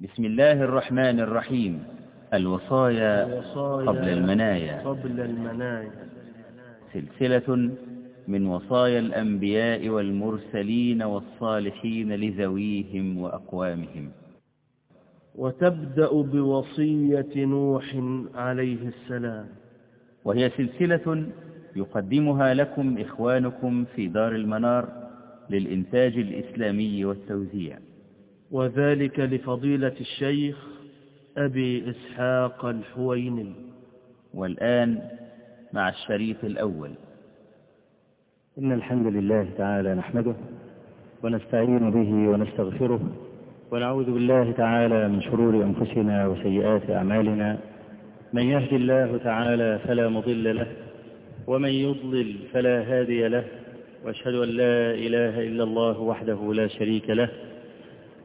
بسم الله الرحمن الرحيم. الوصايا الوصايا قبل المنايا. قبل المنايا. سلسلة من وصايا الأنبياء والمرسلين والصالحين لذويهم وأقوامهم. وتبدأ بوصية نوح عليه السلام. وهي سلسلة يقدمها لكم إخوانكم في دار المنار للإنتاج الإسلامي والتوزيع. وذلك لفضيلة الشيخ أبي إسحاق الحويني. والآن مع الشريط الأول. إن الحمد لله تعالى نحمده ونستعين به ونستغفره ونعوذ بالله تعالى من شرور أنفسنا وسيئات أعمالنا. من يهد الله تعالى فلا مضل له ومن يضلل فلا هادي له. وأشهد أن لا إله إلا الله وحده لا شريك له.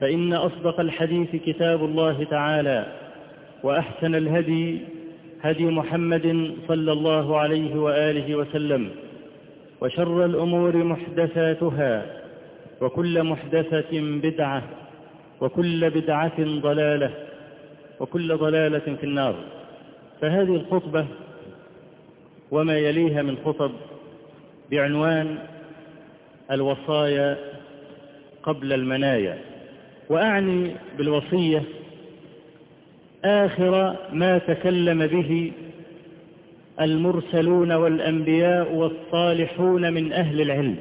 فإن أصدق الحديث كتاب الله تعالى وأحسن الهدي هدي محمد صلى الله عليه وآله وسلم وشر الأمور محدثاتها وكل محدثة بدعة وكل بدعة ضلالة وكل ضلالة في النار. فهذه الخطبة وما يليها من خطب بعنوان الوصايا قبل المنايا. وأعني بالوصية آخر ما تكلم به المرسلون والأنبياء والصالحون من أهل العلم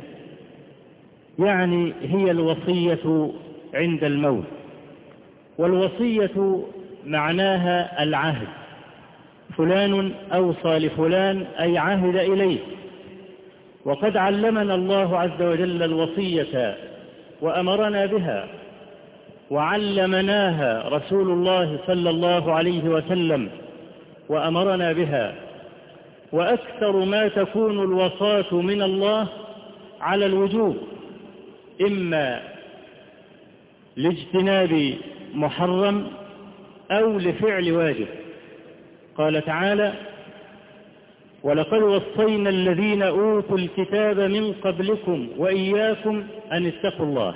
يعني هي الوصية عند الموت والوصية معناها العهد فلان أوصى لفلان أي عهد إليه وقد علمنا الله عز وجل الوصية وأمرنا بها. وعلمناها رسول الله صلى الله عليه وسلم وأمرنا بها. وأكثر ما تكون الوصاة من الله على الوجوب إما لاجتناب محرم أو لفعل واجب. قال تعالى ولقد وصينا الذين أوتوا الكتاب من قبلكم وإياكم أن اتقوا الله.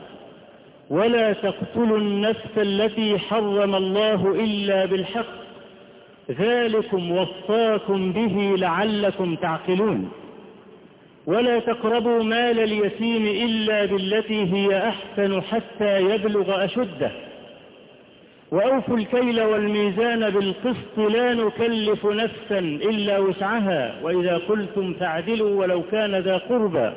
ولا تقتلوا النفس التي حرم الله إلا بالحق. ذلكم وصاكم به لعلكم تعقلون. ولا تقربوا مال اليتيم إلا بالتي هي أحسن حتى يبلغ أشده. وأوفوا الكيل والميزان بالقسط لا نكلف نفسا إلا وسعها. وإذا قلتم فاعدلوا ولو كان ذا قربى.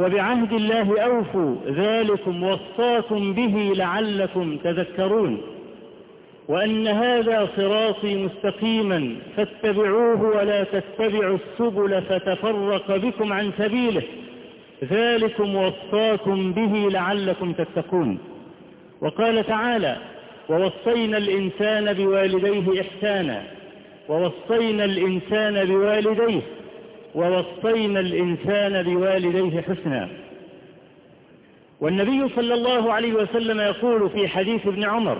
وبعهد الله أوفوا ذلكم وصاكم به لعلكم تذكرون. وأن هذا صراطي مستقيما فاتبعوه ولا تتبعوا السبل فتفرق بكم عن سبيله. ذلكم وصاكم به لعلكم تتقون. وقال تعالى ووصينا الإنسان بوالديه إحسانا. ووصينا الإنسان بوالديه ووصينا الإنسان بوالديه حسنا. والنبي صلى الله عليه وسلم يقول في حديث ابن عمر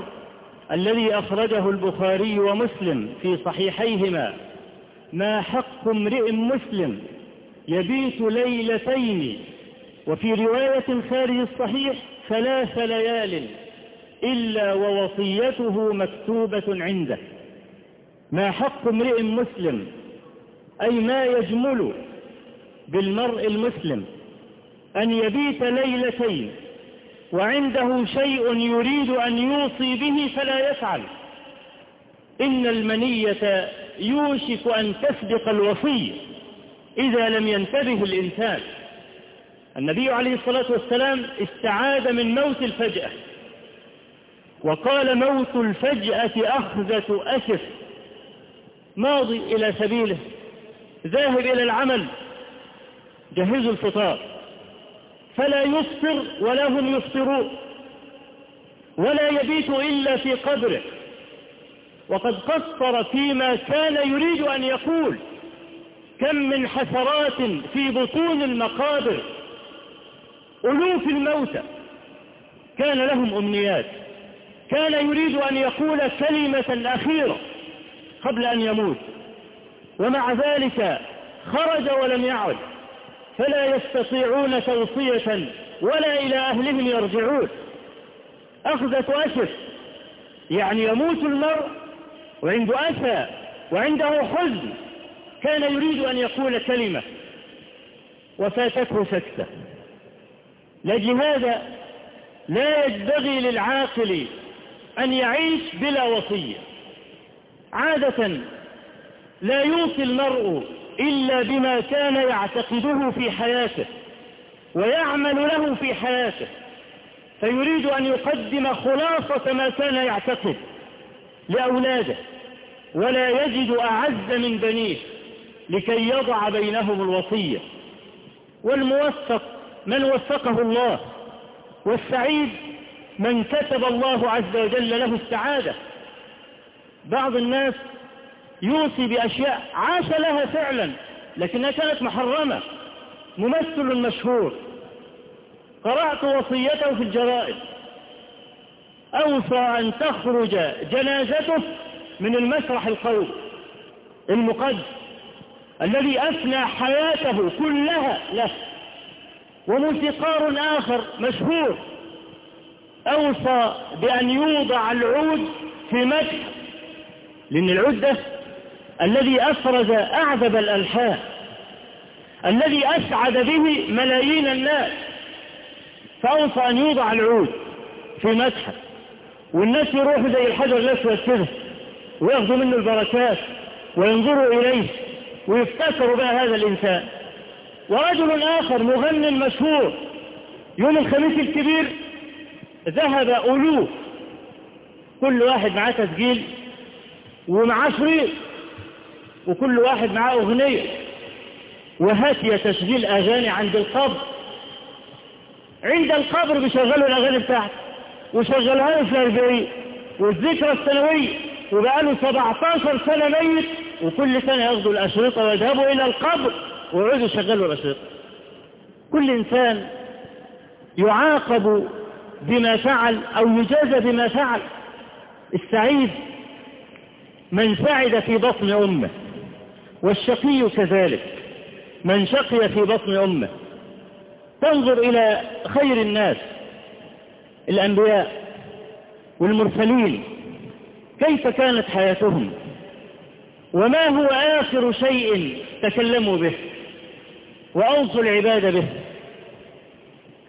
الذي أخرجه البخاري ومسلم في صحيحيهما ما حق امرئ مسلم يبيت ليلتين وفي رواية خارج الصحيح ثلاث ليال إلا ووصيته مكتوبة عنده. ما حق امرئ مسلم أي ما يجمل بالمرء المسلم أن يبيت ليلتين وعنده شيء يريد أن يوصي به فلا يفعل. إن المنية يوشك أن تسبق الوصي إذا لم ينتبه الإنسان. النبي عليه الصلاة والسلام استعاد من موت الفجأة وقال موت الفجأة أخذة أسف. ماضي إلى سبيله. ذاهب إلى العمل. جهزوا الفطار. فلا يفطر ولا هم يفطرون. ولا يبيت إلا في قبره. وقد قصر فيما كان يريد أن يقول. كم من حسرات في بطون المقابر. ألوف الموتى. كان لهم أمنيات. كان يريد أن يقول كلمة أخيرة قبل أن يموت. ومع ذلك خرج ولم يعد فلا يستطيعون توصية ولا إلى أهلهم يرجعون. أخذة أسف يعني يموت المرء وعنده أسى وعنده حزن كان يريد أن يقول كلمة وفاتته سكتة. لجهاد لا يجبغي للعاقل أن يعيش بلا وصية. عادة لا يوصي المرء إلا بما كان يعتقده في حياته ويعمل له في حياته فيريد أن يقدم خلاصة ما كان يعتقد لأولاده ولا يجد أعز من بنيه لكي يضع بينهم الوصية. والموفق من وفقه الله والسعيد من كتب الله عز وجل له السعادة. بعض الناس يوصي بأشياء عاش لها فعلا لكنها كانت محرمة ممثل مشهور. قرأت وصيته في الجرائد. أوصى أن تخرج جنازته من المسرح القومي المقدس الذي أفنى حياته كلها له. وموسيقار آخر مشهور. أوصى بأن يوضع العود في مدح لأن العود ده الذي أفرز أعذب الألحان الذي أسعد به ملايين الناس فأوصى أن يوضع العود في مدحه والناس يروحوا زي الحجر الأسود كده وياخذوا منه البركات وينظروا إليه ويفتكروا بقى هذا الإنسان. ورجل آخر مغني مشهور يوم الخميس الكبير ذهب ألوف كل واحد معاه تسجيل ومعاه شريط وكل واحد معاه أغنية. وهاتي تسجيل أغاني عند القبر. عند القبر بيشغلوا الأغاني بتاعته وشغلها له في الأربعين. والذكرى السنوية. وبقى له 17 سنة ميت. وكل سنة ياخدوا الأشرطة ويذهبوا إلى القبر. ويعودوا يشغلوا الأشرطة. كل إنسان يعاقب بما فعل أو يجازى بما فعل. السعيد من سعد في بطن أمه. والشقي كذلك. من شقي في بطن أمه. تنظر إلى خير الناس الأنبياء والمرسلين كيف كانت حياتهم؟ وما هو آخر شيء تكلموا به؟ وأوصوا العباد به؟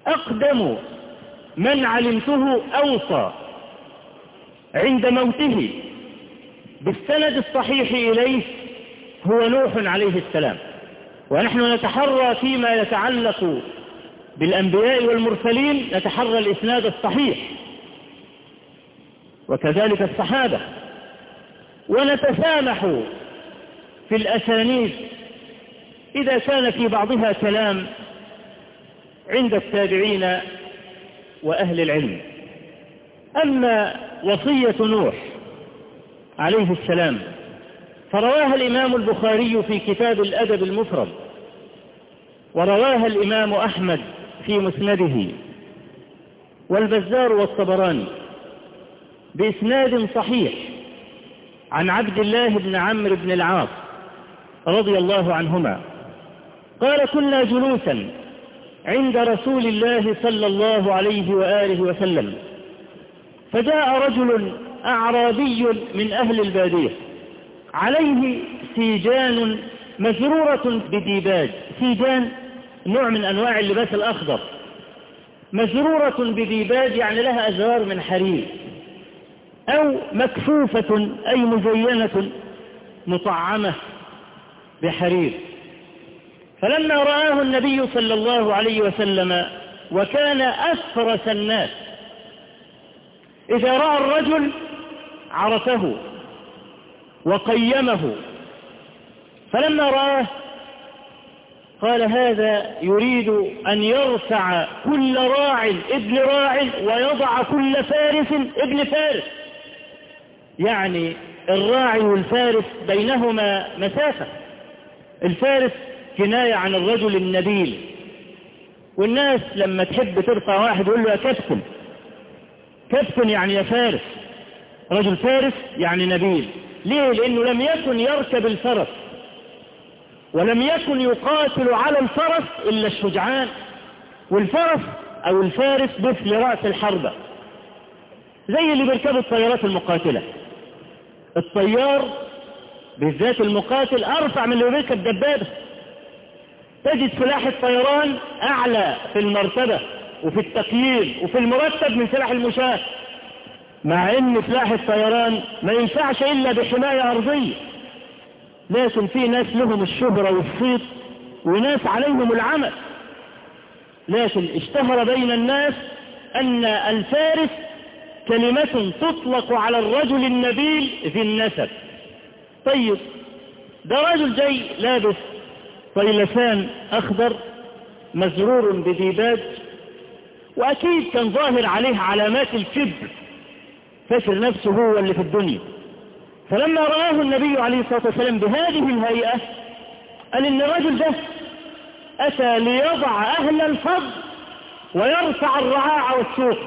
أقدم من علمته أوصى عند موته بالسند الصحيح إليه هو نوح عليه السلام. ونحن نتحرى فيما يتعلق بالأنبياء والمرسلين نتحرى الإسناد الصحيح وكذلك الصحابة. ونتسامح في الأسانيد إذا كان في بعضها كلام عند التابعين وأهل العلم. أما وصية نوح عليه السلام فرواها الإمام البخاري في كتاب الأدب المفرد ورواها الإمام أحمد في مسنده والبزار والطبراني بإسناد صحيح عن عبد الله بن عمرو بن العاص رضي الله عنهما قال كنا جلوسا عند رسول الله صلى الله عليه وآله وسلم فجاء رجل أعرابي من أهل البادية عليه سيجان مزرورة بديباج. سيجان نوع من أنواع اللباس الأخضر. مزرورة بديباج يعني لها أزرار من حرير. أو مكفوفة أي مزينة مطعمة بحرير. فلما رآه النبي صلى الله عليه وسلم وكان أفرس الناس إذا رأى الرجل عرفه. وقيمه. فلما رآه قال هذا يريد أن يرفع كل راع ابن راع ويضع كل فارس ابن فارس. يعني الراعي والفارس بينهما مسافة. الفارس كناية عن الرجل النبيل. والناس لما تحب ترفع واحد يقول له يا كابتن كابتن يعني يا فارس. رجل فارس يعني نبيل. ليه؟ لأنه لم يكن يركب الفرس ولم يكن يقاتل على الفرس إلا الشجعان والفرس أو الفارس مثل رأس الحربة زي اللي بيركبوا الطيارات المقاتلة. الطيار بالذات المقاتل أرفع من اللي بيركب دبابة. تجد سلاح الطيران أعلى في المرتبة وفي التقييم وفي المرتب من سلاح المشاة. مع إن سلاح الطيران ما ينفعش إلا بحماية أرضية. لكن في ناس لهم الشهرة والصيت وناس عليهم العمل. لكن اشتهر بين الناس أن الفارس كلمة تطلق على الرجل النبيل ذي النسب. طيب ده رجل جاي لابس طيلسان أخضر مزرور بديباج وأكيد كان ظاهر عليه علامات الكبر. فاكر نفسه هو اللي في الدنيا. فلما رآه النبي عليه الصلاة والسلام بهذه الهيئة قال إن الرجل ده أتى ليضع أهل الفضل ويرفع الرعاع والسوق.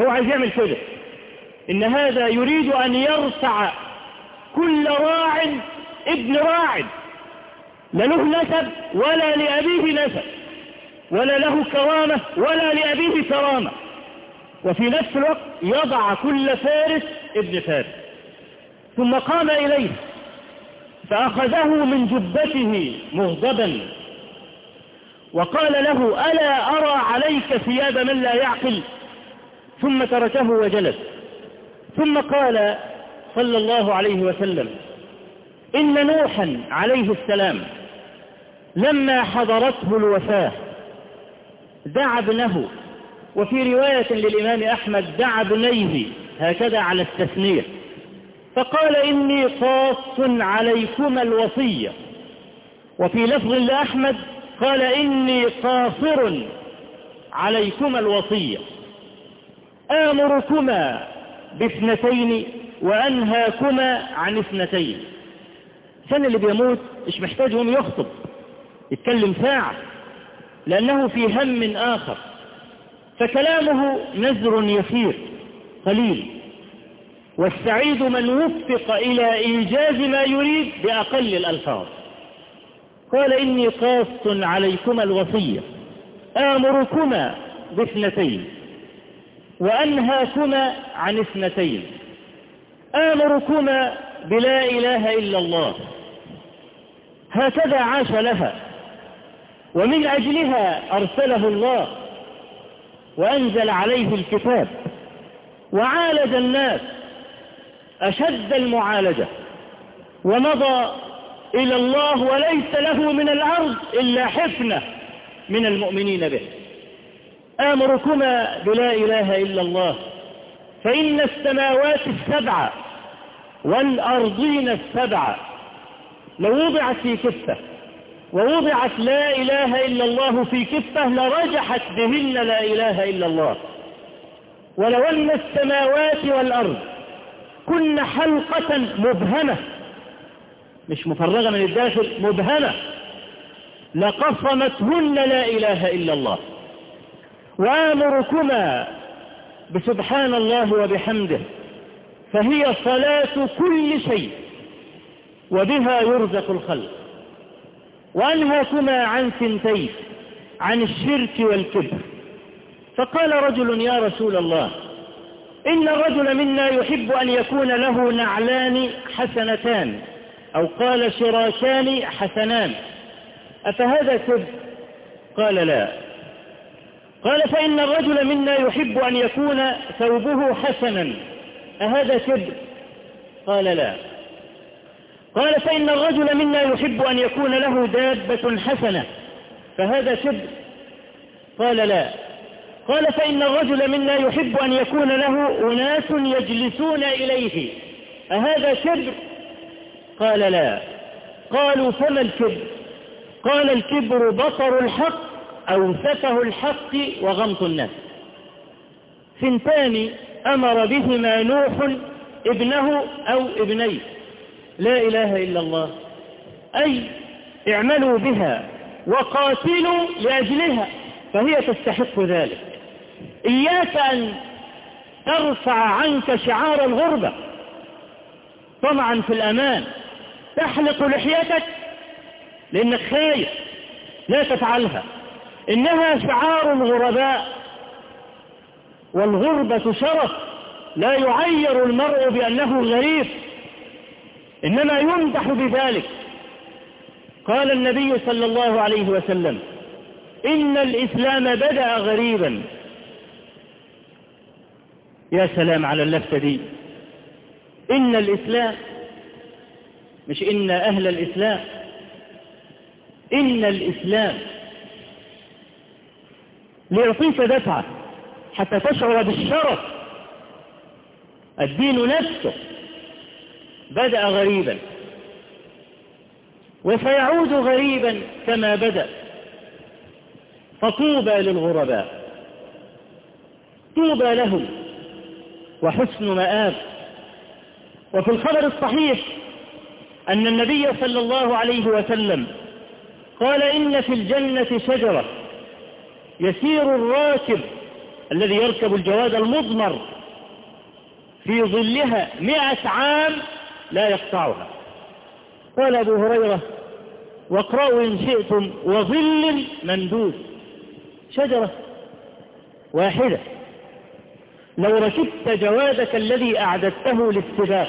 هو عايز يعمل كده. إن هذا يريد أن يرفع كل راع ابن راع. لا له نسب ولا لأبيه نسب ولا له كرامة ولا لأبيه كرامة. وفي نفس الوقت يضع كل فارس ابن فارس. ثم قام إليه فأخذه من جبته مغضبا وقال له ألا أرى عليك ثياب من لا يعقل؟ ثم تركه وجلس. ثم قال صلى الله عليه وسلم إن نوحا عليه السلام لما حضرته الوفاة دعا ابنه وفي رواية للإمام أحمد دعا ابنيه هكذا على التثنية فقال إني قاص عليكما الوصية. وفي لفظ لأحمد قال إني قاصر عليكما الوصية. آمركما باثنتين وأنهاكما عن اثنتين. كان اللي بيموت مش محتاجهم يخطب يتكلم ساعة لأنه في هم آخر. فكلامه نزر يسير قليل. والسعيد من وفق إلى إيجاز ما يريد بأقل الألفاظ. قال إني قاص عليكما الوصية آمركما باثنتين وأنهاكما عن اثنتين. آمركما بلا إله إلا الله. هكذا عاش لها ومن أجلها أرسله الله. وأنزل عليه الكتاب وعالج الناس أشد المعالجة ومضى إلى الله وليس له من الأرض إلا حفنة من المؤمنين به. آمركما بلا إله إلا الله فإن السماوات السبع والأرضين السبع لو وضعت في كفة. ووضعت لا إله إلا الله في كفة لرجحت بهن لا إله إلا الله. ولو أن السماوات والأرض. كن حلقة مبهمة. مش مفرغة من الداخل مبهمة. لقصمتهن لا إله إلا الله. وآمركما بسبحان الله وبحمده. فهي صلاة كل شيء. وبها يرزق الخلق. وأنهاكما عن سنتين عن الشرك والكبر. فقال رجل يا رسول الله إن الرجل منا يحب أن يكون له نعلان حسنتان أو قال شراكان حسنان. أفهذا كبر قال لا. قال فإن الرجل منا يحب أن يكون ثوبه حسنا أهذا كبر قال لا. قال فإن الرجل منا يحب أن يكون له دابة حسنة فهذا كبر قال لا. قال فإن الرجل منا يحب أن يكون له أناس يجلسون إليه أهذا كبر قال لا. قالوا فما الكبر؟ قال الكبر بطر الحق أو سفه الحق وغمط الناس. ثنتان أمر بهما نوح ابنه أو ابنيه. لا إله إلا الله. أي اعملوا بها وقاتلوا لأجلها فهي تستحق ذلك. إياك أن ترفع عنك شعار الغربة. طمعا في الأمان. تحلق لحيتك لأنك خايف. لا تفعلها. إنها شعار الغرباء. والغربة شرف. لا يعير المرء بأنه غريب. إنما يمدح بذلك. قال النبي صلى الله عليه وسلم إن الإسلام بدأ غريبا. يا سلام على اللفتة دي. إن الإسلام مش إن أهل الإسلام إن الإسلام ليعطيك دفعة حتى تشعر بالشرف. الدين نفسه. بدأ غريبا. وسيعود غريبا كما بدأ. فطوبى للغرباء. طوبى لهم وحسن مآب. وفي الخبر الصحيح أن النبي صلى الله عليه وسلم قال إن في الجنة شجرة يسير الراكب الذي يركب الجواد المضمر في ظلها مئة عام لا يقطعها. قال أبو هريرة واقرأوا إن شئتم وظل مندود شجرة واحدة لو ركبت جوادك الذي أعددته للسباق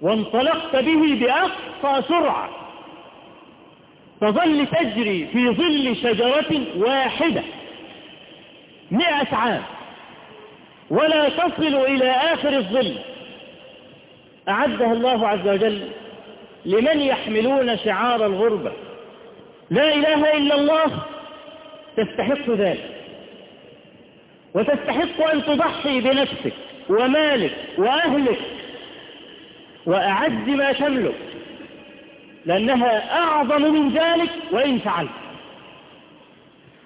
وانطلقت به بأقصى سرعة تظل تجري في ظل شجرة واحدة مئة عام ولا تصل إلى آخر الظل. أعدها الله عز وجل لمن يحملون شعار الغربة. لا إله إلا الله تستحق ذلك وتستحق أن تضحي بنفسك ومالك وأهلك وأعز ما تملك لأنها أعظم من ذلك وإن فعلت.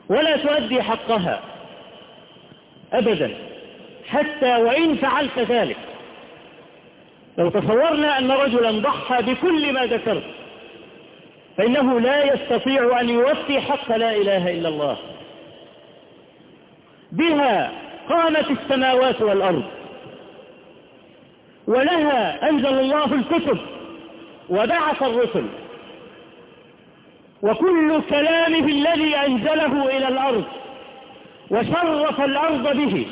ولا تؤدي حقها أبدا حتى وإن فعلت ذلك. لو تصورنا أن رجلا ضحى بكل ما ذكرت فإنه لا يستطيع أن يوفي حق لا إله إلا الله. بها قامت السماوات والأرض ولها أنزل الله الكتب وبعث الرسل وكل كلامه الذي أنزله إلى الأرض وشرف الأرض به.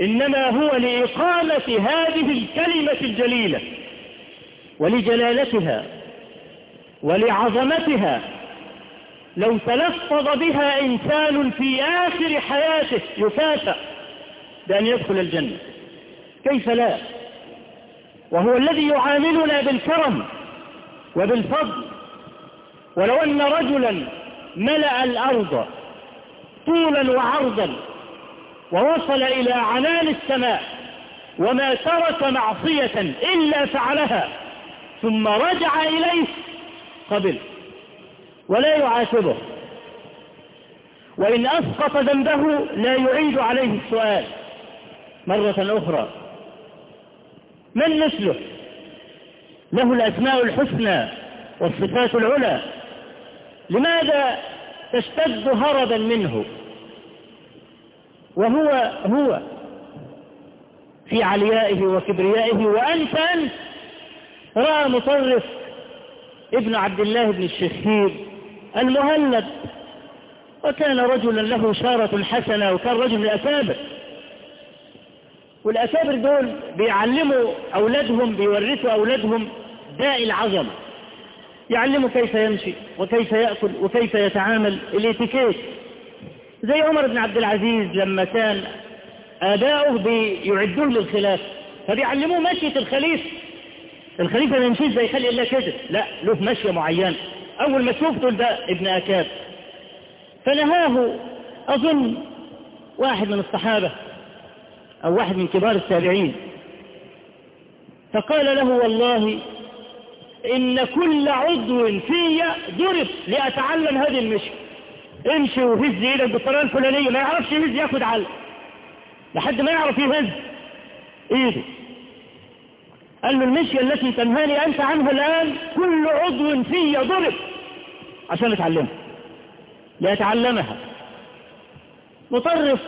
إنما هو لإقامة هذه الكلمة الجليلة ولجلالتها ولعظمتها لو تلفظ بها إنسان في آخر حياته يكافأ بأن يدخل الجنة. كيف لا؟ وهو الذي يعاملنا بالكرم وبالفضل. ولو أن رجلا ملأ الأرض طولا وعرضا ووصل إلى عنان السماء وما ترك معصية إلا فعلها ثم رجع إليه قبل ولا يعاتبه. وإن أسقط ذنبه لا يعيد عليه السؤال. مرة أخرى من مثله؟ له الأسماء الحسنى والصفات العلى لماذا تشتد هربا منه؟ وهو هو في عليائه وكبريائه. وأنت أنت رأى مطرف ابن عبد الله بن الشخير المهلب وكان رجلا له شارة حسنة وكان رجل الأكابر والأكابر دول بيعلموا أولادهم بيورثوا أولادهم داء العظمة. يعلموا كيف يمشي وكيف يأكل وكيف يتعامل الاتيكيت. زي عمر بن عبد العزيز لما كان آباؤه بيعدوه للخلافة فبيعلموه مشية الخليفة. الخليفة ما يمشيش زي خلق الله كده لا له مشية معينة. أول ما شفته ده ابن أكاب. فنهاه أظن واحد من الصحابة أو واحد من كبار التابعين. فقال له والله إن كل عضو في ضرب لأتعلم هذه المشي امشي وهز إيدك بالطريقة الفلانية. ما يعرفش يهز ياخد علق لحد ما يعرف يهز ايده. قال له المشية التي تنهاني أنت عنها الآن كل عضو في ضرب عشان أتعلمها. ليتعلمها مطرف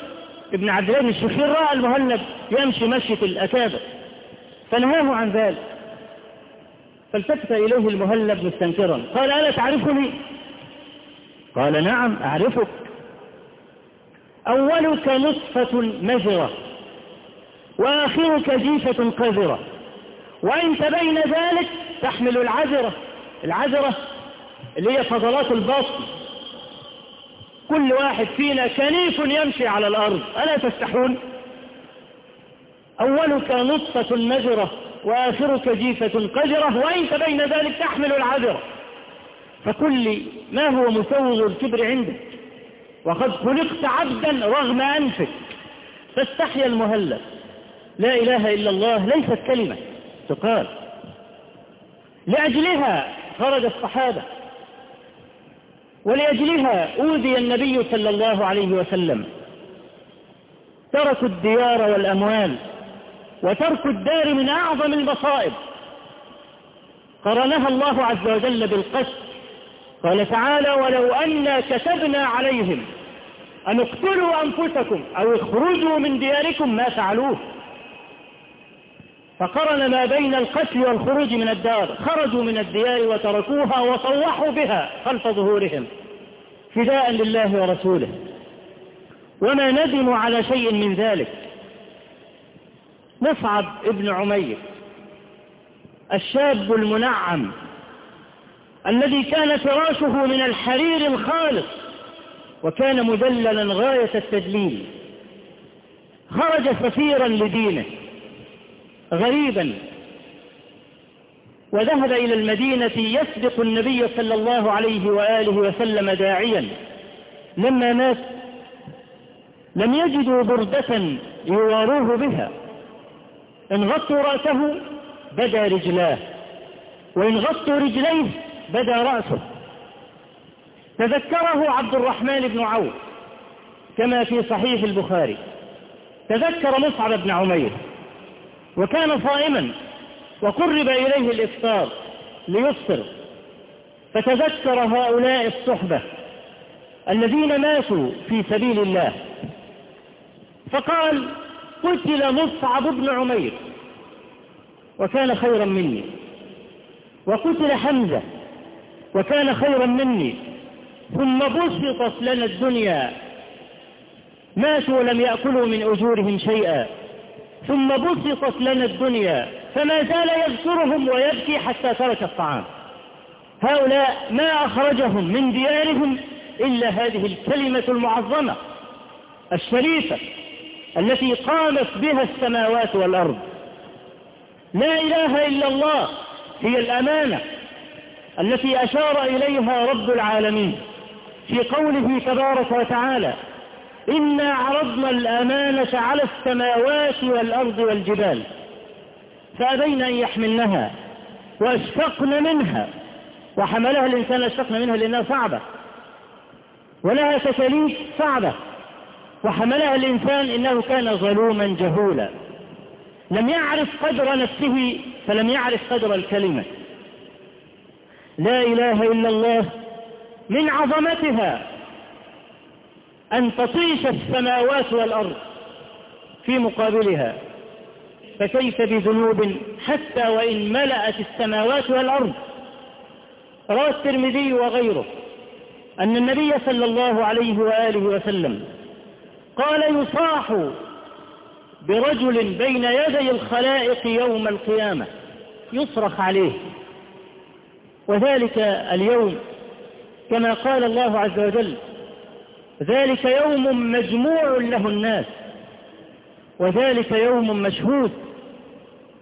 ابن عبد الله بن الشخير رأى المهلب يمشي مشية الأكابر. فنهاه عن ذلك. فالتفت إليه المهلب مستنكرا. قال ألا تعرفني؟ قال نعم أعرفك. أولك نصفة مجرة وآخرك جيفة قذرة. وأنت بين ذلك تحمل العذرة. العذرة اللي هي فضلات البطن كل واحد فينا كنيف يمشي على الأرض. ألا تستحون؟ أولك نطفة مجرة وآخرك جيفة قذرة. وأنت بين ذلك تحمل العذرة. فكل ما هو مسوغ الكبر عندك؟ وقد خلقت عبدا رغم أنفك. فاستحيا المهلب لا إله إلا الله ليست كلمة. تقال. لأجلها خرج الصحابة. ولأجلها أوذي النبي صلى الله عليه وسلم. تركوا الديار والأموال. وترك الدار من أعظم المصائب قرنها الله عز وجل بالقتل قال تعالى ولو أنا كتبنا عليهم أن اقتلوا أنفسكم أو اخرجوا من دياركم ما فعلوه. فقرن ما بين القتل والخروج من الدار خرجوا من الديار وتركوها وطوحوا بها خلف ظهورهم فداء لله ورسوله. وما ندموا على شيء من ذلك. مصعب ابن عمير الشاب المنعم الذي كان فراشه من الحرير الخالص وكان مدللا غاية التدليل. خرج سفيرا لدينه غريبا وذهب إلى المدينة يسبق النبي صلى الله عليه وآله وسلم داعيا. لما مات لم يجدوا بردة يواروه بها. إن غطوا رأسه بدا رجلاه. وإن غطوا رجليه بدا رأسه. تذكره عبد الرحمن بن عوف كما في صحيح البخاري. تذكر مصعب بن عمير. وكان صائما وقرب إليه الإفطار ليفطر. فتذكر هؤلاء الصحبة الذين ماتوا في سبيل الله. فقال قتل مصعب بن عمير وكان خيرا مني. وقتل حمزة وكان خيرا مني. ثم بسطت لنا الدنيا. ماتوا ولم يأكلوا من أجورهم شيئا. ثم بسطت لنا الدنيا. فما زال يذكرهم ويبكي حتى ترك الطعام. هؤلاء ما أخرجهم من ديارهم إلا هذه الكلمة المعظمة الشريفة التي قامت بها السماوات والأرض. لا إله إلا الله هي الأمانة. التي أشار إليها رب العالمين في قوله تبارك وتعالى إنا عرضنا الأمانة على السماوات والأرض والجبال فأبين أن يحملنها وأشفقن منها. وحملها الإنسان أشفقن منها لأنها صعبة. ولها تكاليف صعبة. وحملها الإنسان إنه كان ظلوما جهولا. لم يعرف قدر نفسه فلم يعرف قدر الكلمة. لا إله إلا الله من عظمتها أن تطيش السماوات والأرض في مقابلها فكيف بذنوب حتى وإن ملأت السماوات والأرض؟ روى الترمذي وغيره أن النبي صلى الله عليه وآله وسلم قال يصاح برجل بين يدي الخلائق يوم القيامة. يصرخ عليه. وذلك اليوم كما قال الله عز وجل ذلك يوم مجموع له الناس وذلك يوم مشهود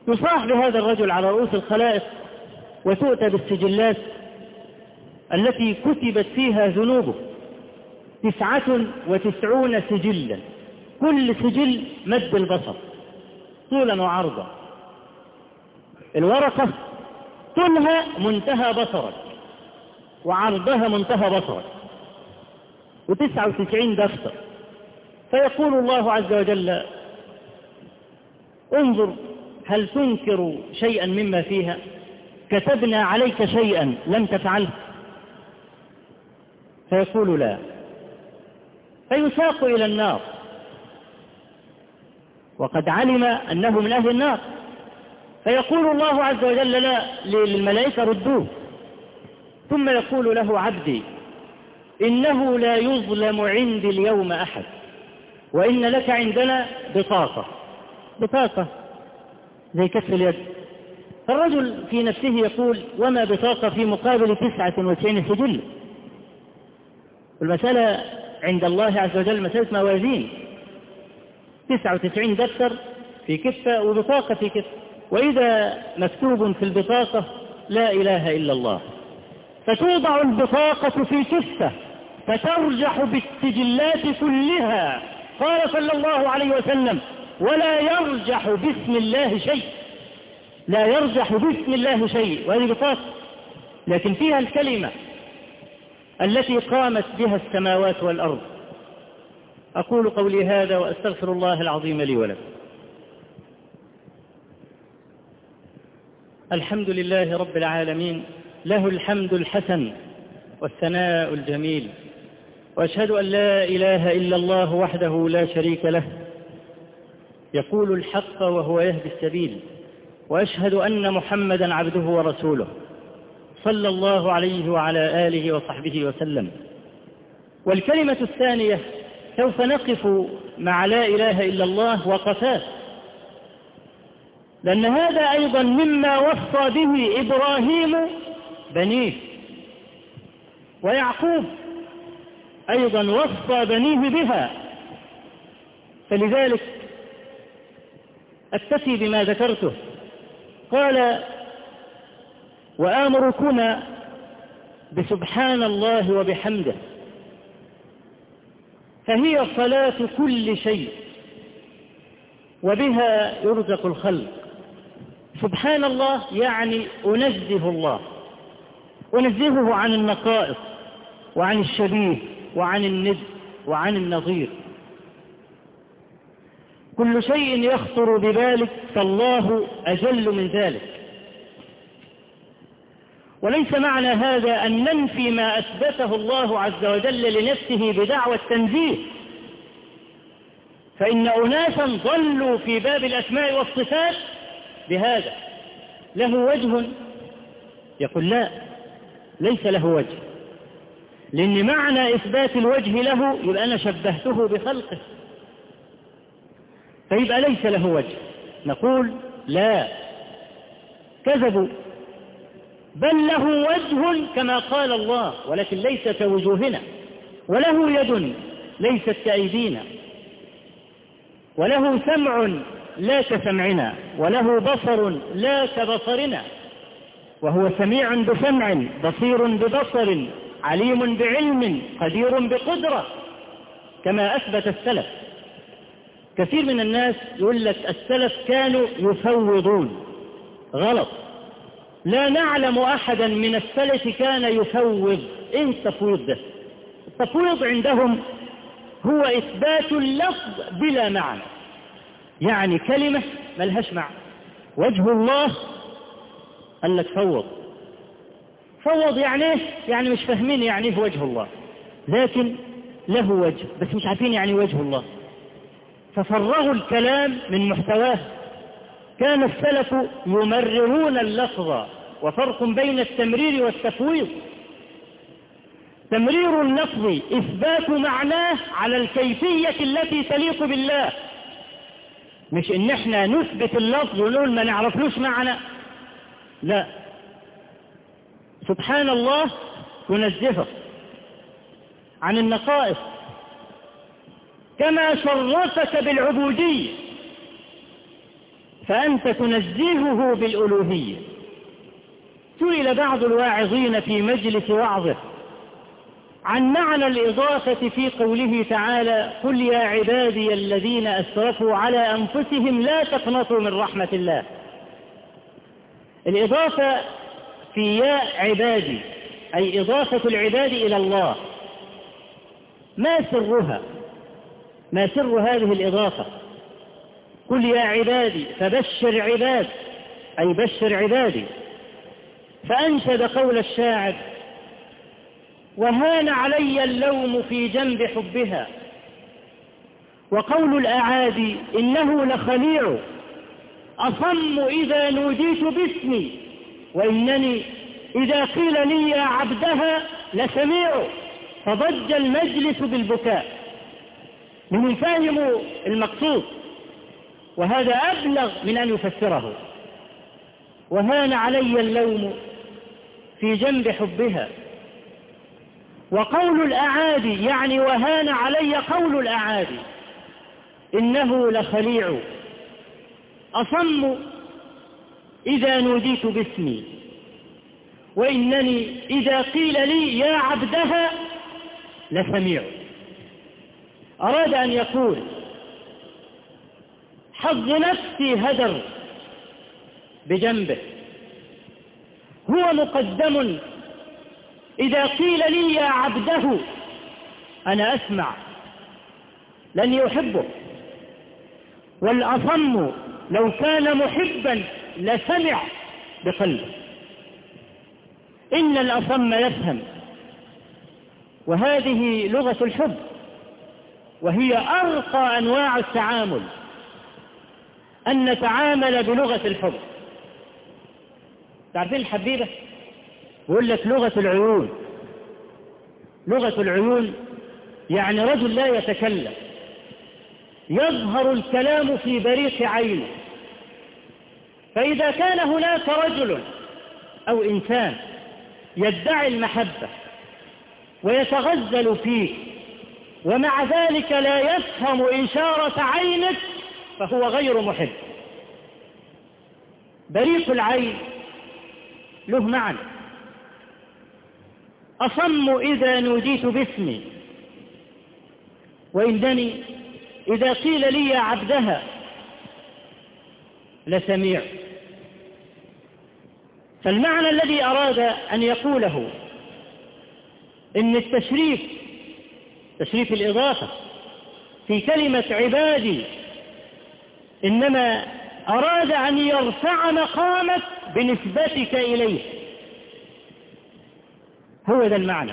يصاح بهذا الرجل على رؤوس الخلائق وتؤتى بالسجلات التي كتبت فيها ذنوبه تسعة وتسعون سجلا كل سجل مد البصر طولا وعرضا. الورقة طولها منتهى بصرك. وعرضها منتهى بصرك. وتسعة وتسعين دفتر. فيقول الله عز وجل انظر هل تنكر شيئا مما فيها؟ كتبنا عليك شيئا لم تفعله. فيقول لا. فيساق إلى النار. وقد علم أنه من أهل النار. فيقول الله عز وجل لا للملائكة ردوه. ثم يقول له عبدي إنه لا يظلم عندي اليوم أحد وإن لك عندنا بطاقة. بطاقة؟ زي كف اليد. فالرجل في نفسه يقول وما بطاقة في مقابل تسعة وتسعين سجل. المسألة عند الله عز وجل مسألة موازين. تسعة وتسعين دفتر في كفة وبطاقة في كفة. وإذا مكتوب في البطاقة لا إله إلا الله. فتوضع البطاقة في كفة فترجح بالسجلات كلها. قال صلى الله عليه وسلم ولا يرجح باسم الله شيء. لا يرجح باسم الله شيء. وهذه بطاقة. لكن فيها الكلمة التي قامت بها السماوات والأرض. أقول قولي هذا وأستغفر الله العظيم لي ولكم. الحمد لله رب العالمين له الحمد الحسن والثناء الجميل. وأشهد أن لا إله إلا الله وحده لا شريك له. يقول الحق وهو يهدي السبيل. وأشهد أن محمدا عبده ورسوله. صلى الله عليه وعلى آله وصحبه وسلم. والكلمة الثانية سوف نقف مع لا إله إلا الله وقفات لأن هذا أيضا مما وصى به إبراهيم بنيه. ويعقوب أيضا وصى بنيه بها. فلذلك أكتفي بما ذكرته. قال وآمركما بسبحان الله وبحمده. فهي صلاة كل شيء وبها يرزق الخلق. سبحان الله يعني أنزه الله. أنزهه عن النقائص وعن الشبيه وعن الند وعن النظير. كل شيء يخطر ببالك فالله أجل من ذلك. وليس معنى هذا أن ننفي ما أثبته الله عز وجل لنفسه بدعوى التنزيه. فإن أناسا ضلوا في باب الأسماء والصفات بهذا له وجه؟ يقول لا ليس له وجه. لأن معنى إثبات الوجه له يبقى أنا شبهته بخلقه. فيبقى ليس له وجه. نقول لا. كذبوا. بل له وجه كما قال الله ولكن ليس كوجوهنا وله يد ليست كأيدينا وله سمع لا كسمعنا وله بصر لا كبصرنا وهو سميع بسمع بصير ببصر عليم بعلم قدير بقدرة كما أثبت السلف كثير من الناس يقول لك السلف كانوا يفوضون غلط لا نعلم أحدا من السلف كان يفوض إيه التفويض ده التفويض عندهم هو إثبات اللفظ بلا معنى يعني كلمة ملهاش معنى. وجه الله قال لك فوض. فوض يعني إيه؟ يعني مش فاهمين يعني إيه وجه الله. لكن له وجه بس مش عارفين يعني وجه الله. ففرغوا الكلام من محتواه. كان السلف يمررون اللفظ وفرق بين التمرير والتفويض. تمرير اللفظ إثبات معناه على الكيفية التي تليق بالله. مش إن إحنا نثبت اللفظ ونقول ما نعرفلوش معنى. لا. سبحان الله تنزهه عن النقائص. كما شرفك بالعبودية فأنت تنزهه بالألوهية. سئل بعض الواعظين في مجلس وعظه عن معنى الإضافة في قوله تعالى قل يا عبادي الذين أسرفوا على أنفسهم لا تقنطوا من رحمة الله. الإضافة في يا عبادي أي إضافة العباد إلى الله ما سرها؟ ما سر هذه الإضافة؟ قل يا عبادي فبشر عباد أي بشر عبادي. فأنشد قول الشاعر وهان علي اللوم في جنب حبها. وقول الأعادي إنه لخليع أصم إذا نوديت باسمي وإنني إذا قيل لي يا عبدها لسميع فضج المجلس بالبكاء. من فاهم المقصود وهذا أبلغ من أن يفسره. وهان علي اللوم في جنب حبها. وقول الأعادي يعني وهان علي قول الأعادي. إنه لخليع. أصم إذا نوديت باسمي. وإنني إذا قيل لي يا عبدها لسميع. أراد أن يقول حظ نفسي هدر بجنبه. هو مقدم إذا قيل لي يا عبده أنا أسمع. لن يحبه. والأصم لو كان محبا لسمع بقلبه. إن الأصم يفهم. وهذه لغة الحب. وهي أرقى أنواع التعامل. أن نتعامل بلغة الحب. تعرفين الحبيبة؟ يقول لك لغة العيون. لغة العيون يعني رجل لا يتكلم. يظهر الكلام في بريق عينه. فإذا كان هناك رجل أو إنسان يدعي المحبة ويتغزل فيك ومع ذلك لا يفهم إشارة عينك فهو غير محب. بريق العين له معنى. أصم إذا نوديت باسمي. وإنني إذا قيل لي يا عبدها لسميع. فالمعنى الذي أراد أن يقوله إن التشريف تشريف الإضافة في كلمة عبادي إنما أراد أن يرفع مقامك بنسبتك إليه. هو ذا المعنى.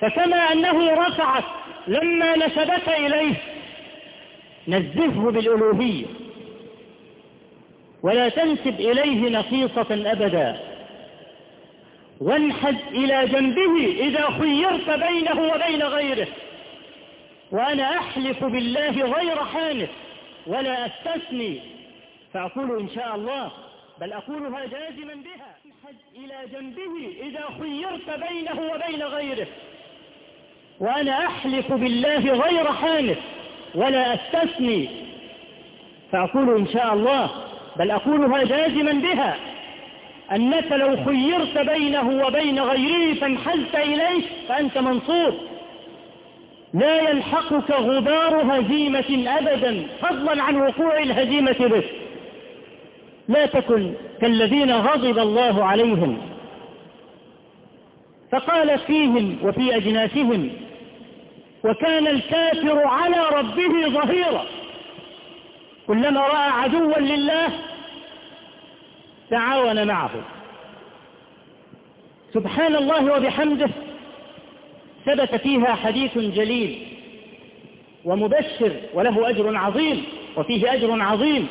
فكما أنه رفعك لما نسبك إليه نزهه بالألوهية. ولا تنسب إليه نقيصة أبدا. وانحد إلى جنبه إذا خيرت بينه وبين غيره. وأنا أحلف بالله غير حانف ولا أستثني. فأقول إن شاء الله بل أقولها جازما بها. انحد إلى جنبه إذا خيرت بينه وبين غيره. وأنا أحلف بالله غير حانف ولا أستثني. فأقول إن شاء الله بل أقولها جازما بها أنك لو خيرت بينه وبين غيره فانحلت إليه فأنت منصور. لا يلحقك غبار هزيمة أبدا فضلا عن وقوع الهزيمة به. لا تكن كالذين غضب الله عليهم. فقال فيهم وفي أجناسهم وكان الكافر على ربه ظهيرا. كلما رأى عدوا لله تعاون معه. سبحان الله وبحمده ثبت فيها حديث جليل ومبشر وله أجر عظيم وفيه أجر عظيم.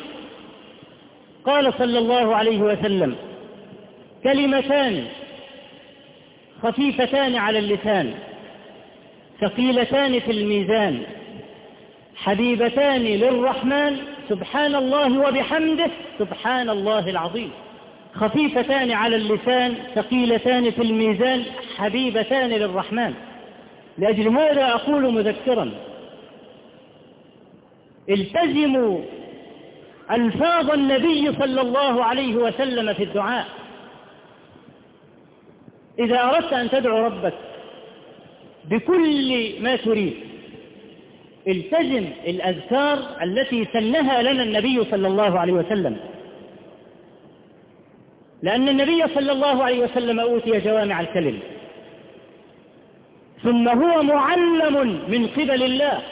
قال صلى الله عليه وسلم كلمتان خفيفتان على اللسان ثقيلتان في الميزان حبيبتان للرحمن سبحان الله وبحمده سبحان الله العظيم. خفيفتان على اللسان ثقيلتان في الميزان حبيبتان للرحمن. لأجل ماذا أقول مذكرا؟ التزموا ألفاظ النبي صلى الله عليه وسلم في الدعاء. إذا أردت أن تدعو ربك بكل ما تريد التزم الأذكار التي سنها لنا النبي صلى الله عليه وسلم. لأن النبي صلى الله عليه وسلم أوتي جوامع الكلم. ثم هو معلم من قبل الله.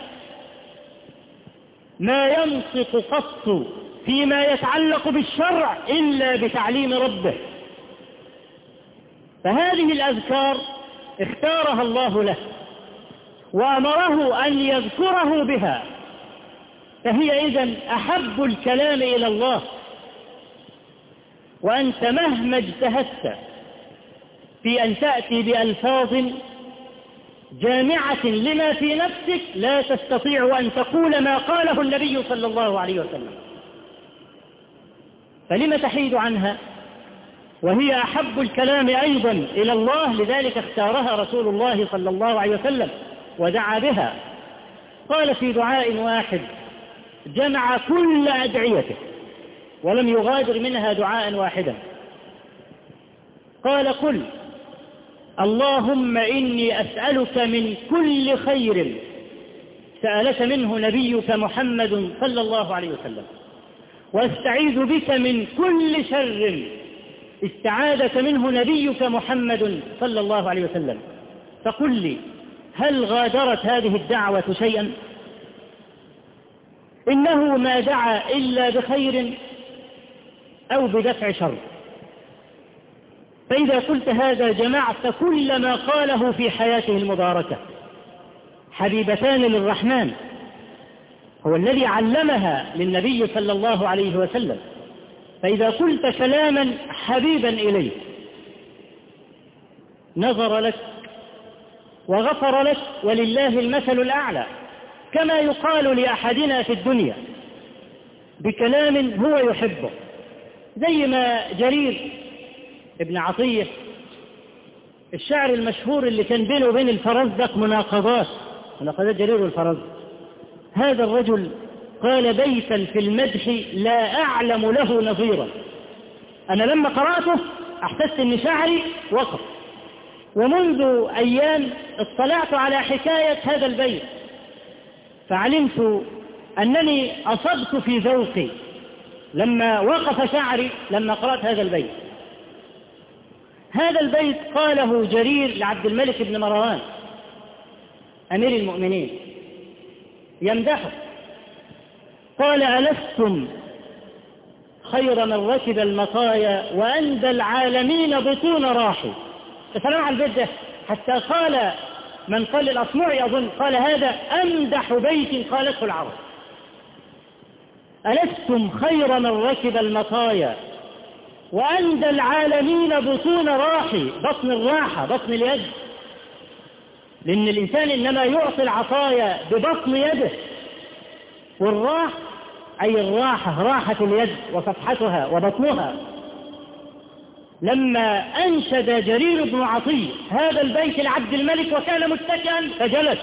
ما ينطق قط فيما يتعلق بالشرع إلا بتعليم ربه. فهذه الأذكار اختارها الله له وأمره أن يذكره بها. فهي إذن أحب الكلام إلى الله. وأنت مهما اجتهدت في أن تأتي بألفاظ جامعة لما في نفسك لا تستطيع أن تقول ما قاله النبي صلى الله عليه وسلم. فلم تحيد عنها؟ وهي أحب الكلام أيضا إلى الله لذلك اختارها رسول الله صلى الله عليه وسلم ودعا بها. قال في دعاء واحد جمع كل أدعيته ولم يغادر منها دعاء واحدا. قال قل اللهم إني أسألك من كل خير. سألك منه نبيك محمد صلى الله عليه وسلم. واستعيذ بك من كل شر. استعاذك منه نبيك محمد صلى الله عليه وسلم. فقل لي هل غادرت هذه الدعوة شيئا؟ إنه ما دعا إلا بخير أو بدفع شر. فإذا قلت هذا جمعت كل ما قاله في حياته المباركة. حبيبتان للرحمن. هو الذي علمها للنبي صلى الله عليه وسلم. فإذا قلت كلاما حبيبا إليه نظر لك وغفر لك ولله المثل الأعلى. كما يقال لأحدنا في الدنيا بكلام هو يحبه. زي ما جرير ابن عطية الشعر المشهور اللي كان بينه وبين الفرزدق مناقضات مناقضات جرير والفرزدق. هذا الرجل قال بيتا في المدح لا أعلم له نظيرا. أنا لما قرأته أحسست أن شعري وقف. ومنذ أيام اطلعت على حكاية هذا البيت. فعلمت أنني أصبت في ذوقي لما وقف شعري لما قرأت هذا البيت. هذا البيت قاله جرير لعبد الملك بن مروان أمير المؤمنين. يمدحه. قال ألستم خير من ركب المطايا وأندى العالمين بطون راحي فسلام على البيت ده حتى قال من قال الأصمعي أظن قال هذا أمدح بيت قالته العرب. ألستم خير من ركب المطايا وأندى العالمين بطون راحي بطن الراحة بطن اليد. لأن الإنسان إنما يعطي العطايا ببطن يده والراح أي الراحة راحة اليد وصفحتها وبطنها. لما أنشد جرير بن عطية هذا البيت لعبد الملك وكان متكئا فجلس.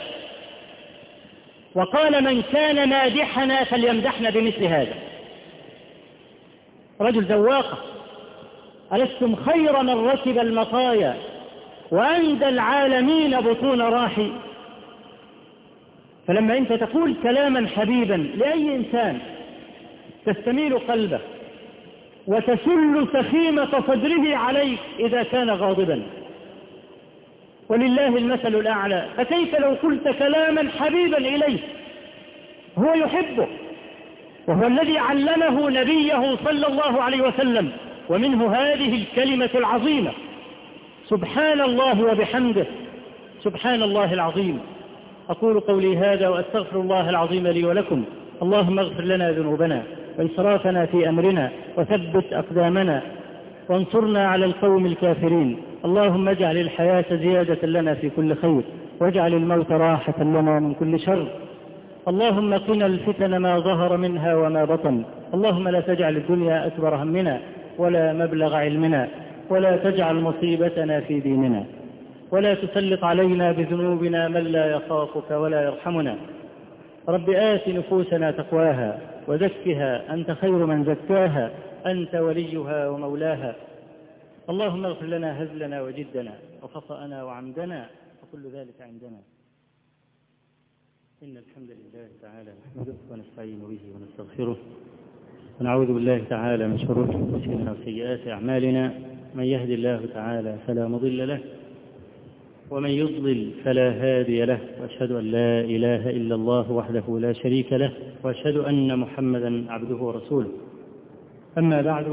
وقال من كان مادحنا فليمدحنا بمثل هذا. رجل ذواقة. ألستم خير من ركب المطايا؟ وأندى العالمين بطون راحي فلما أنت تقول كلاما حبيبا لأي إنسان تستميل قلبه وتسل سخيمة صدره عليك إذا كان غاضبا. ولله المثل الأعلى. فكيف لو قلت كلاما حبيبا إليه؟ هو يحبه. وهو الذي علمه نبيه صلى الله عليه وسلم. ومنه هذه الكلمة العظيمة. سبحان الله وبحمده. سبحان الله العظيم. أقول قولي هذا وأستغفر الله العظيم لي ولكم. اللهم اغفر لنا ذنوبنا وإسرافنا في أمرنا وثبت أقدامنا وانصرنا على القوم الكافرين. اللهم اجعل الحياة زيادة لنا في كل خير واجعل الموت راحة لنا من كل شر. اللهم قنا الفتن ما ظهر منها وما بطن. اللهم لا تجعل الدنيا أكبر همنا ولا مبلغ علمنا. ولا تجعل مصيبتنا في ديننا ولا تسلط علينا بذنوبنا من لا يخافك ولا يرحمنا. رب آت نفوسنا تقواها وزكها أنت خير من زكاها أنت وليها ومولاها. اللهم اغفر لنا هزلنا وجدنا وخطأنا وعمدنا وكل ذلك عندنا. إن الحمد لله تعالى نحمده ونستعين به ونستغفره. ونعوذ بالله تعالى من شرور أنفسنا وسيئات أعمالنا. من يهد الله تعالى فلا مضل له ومن يضلل فلا هادي له وأشهد أن لا إله إلا الله وحده لا شريك له وأشهد أن محمدا عبده ورسوله. أما بعد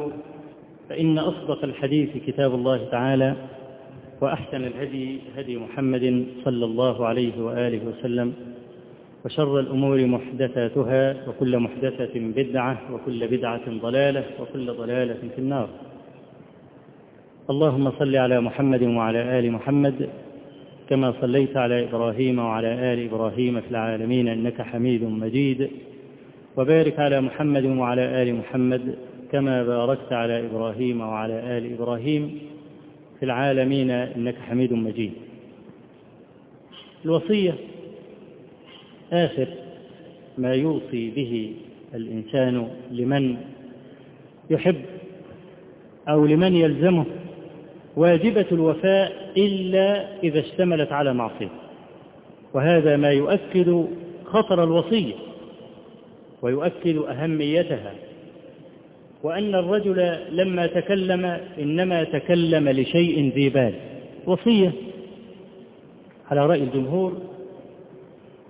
فإن أصدق الحديث كتاب الله تعالى وأحسن الهدي هدي محمد صلى الله عليه وآله وسلم وشر الأمور محدثاتها وكل محدثة بدعة وكل بدعة ضلالة وكل ضلالة في النار. اللهم صل على محمد وعلى آل محمد كما صليت على إبراهيم وعلى آل إبراهيم في العالمين إنك حميد مجيد وبارك على محمد وعلى آل محمد كما باركت على إبراهيم وعلى آل إبراهيم في العالمين إنك حميد مجيد. الوصية آخر ما يوصي به الإنسان لمن يحب أو لمن يلزمه واجبة الوفاء إلا إذا اشتملت على معصية. وهذا ما يؤكد خطر الوصية ويؤكد أهميتها وأن الرجل لما تكلم إنما تكلم لشيء ذي بال. وصية على رأي الجمهور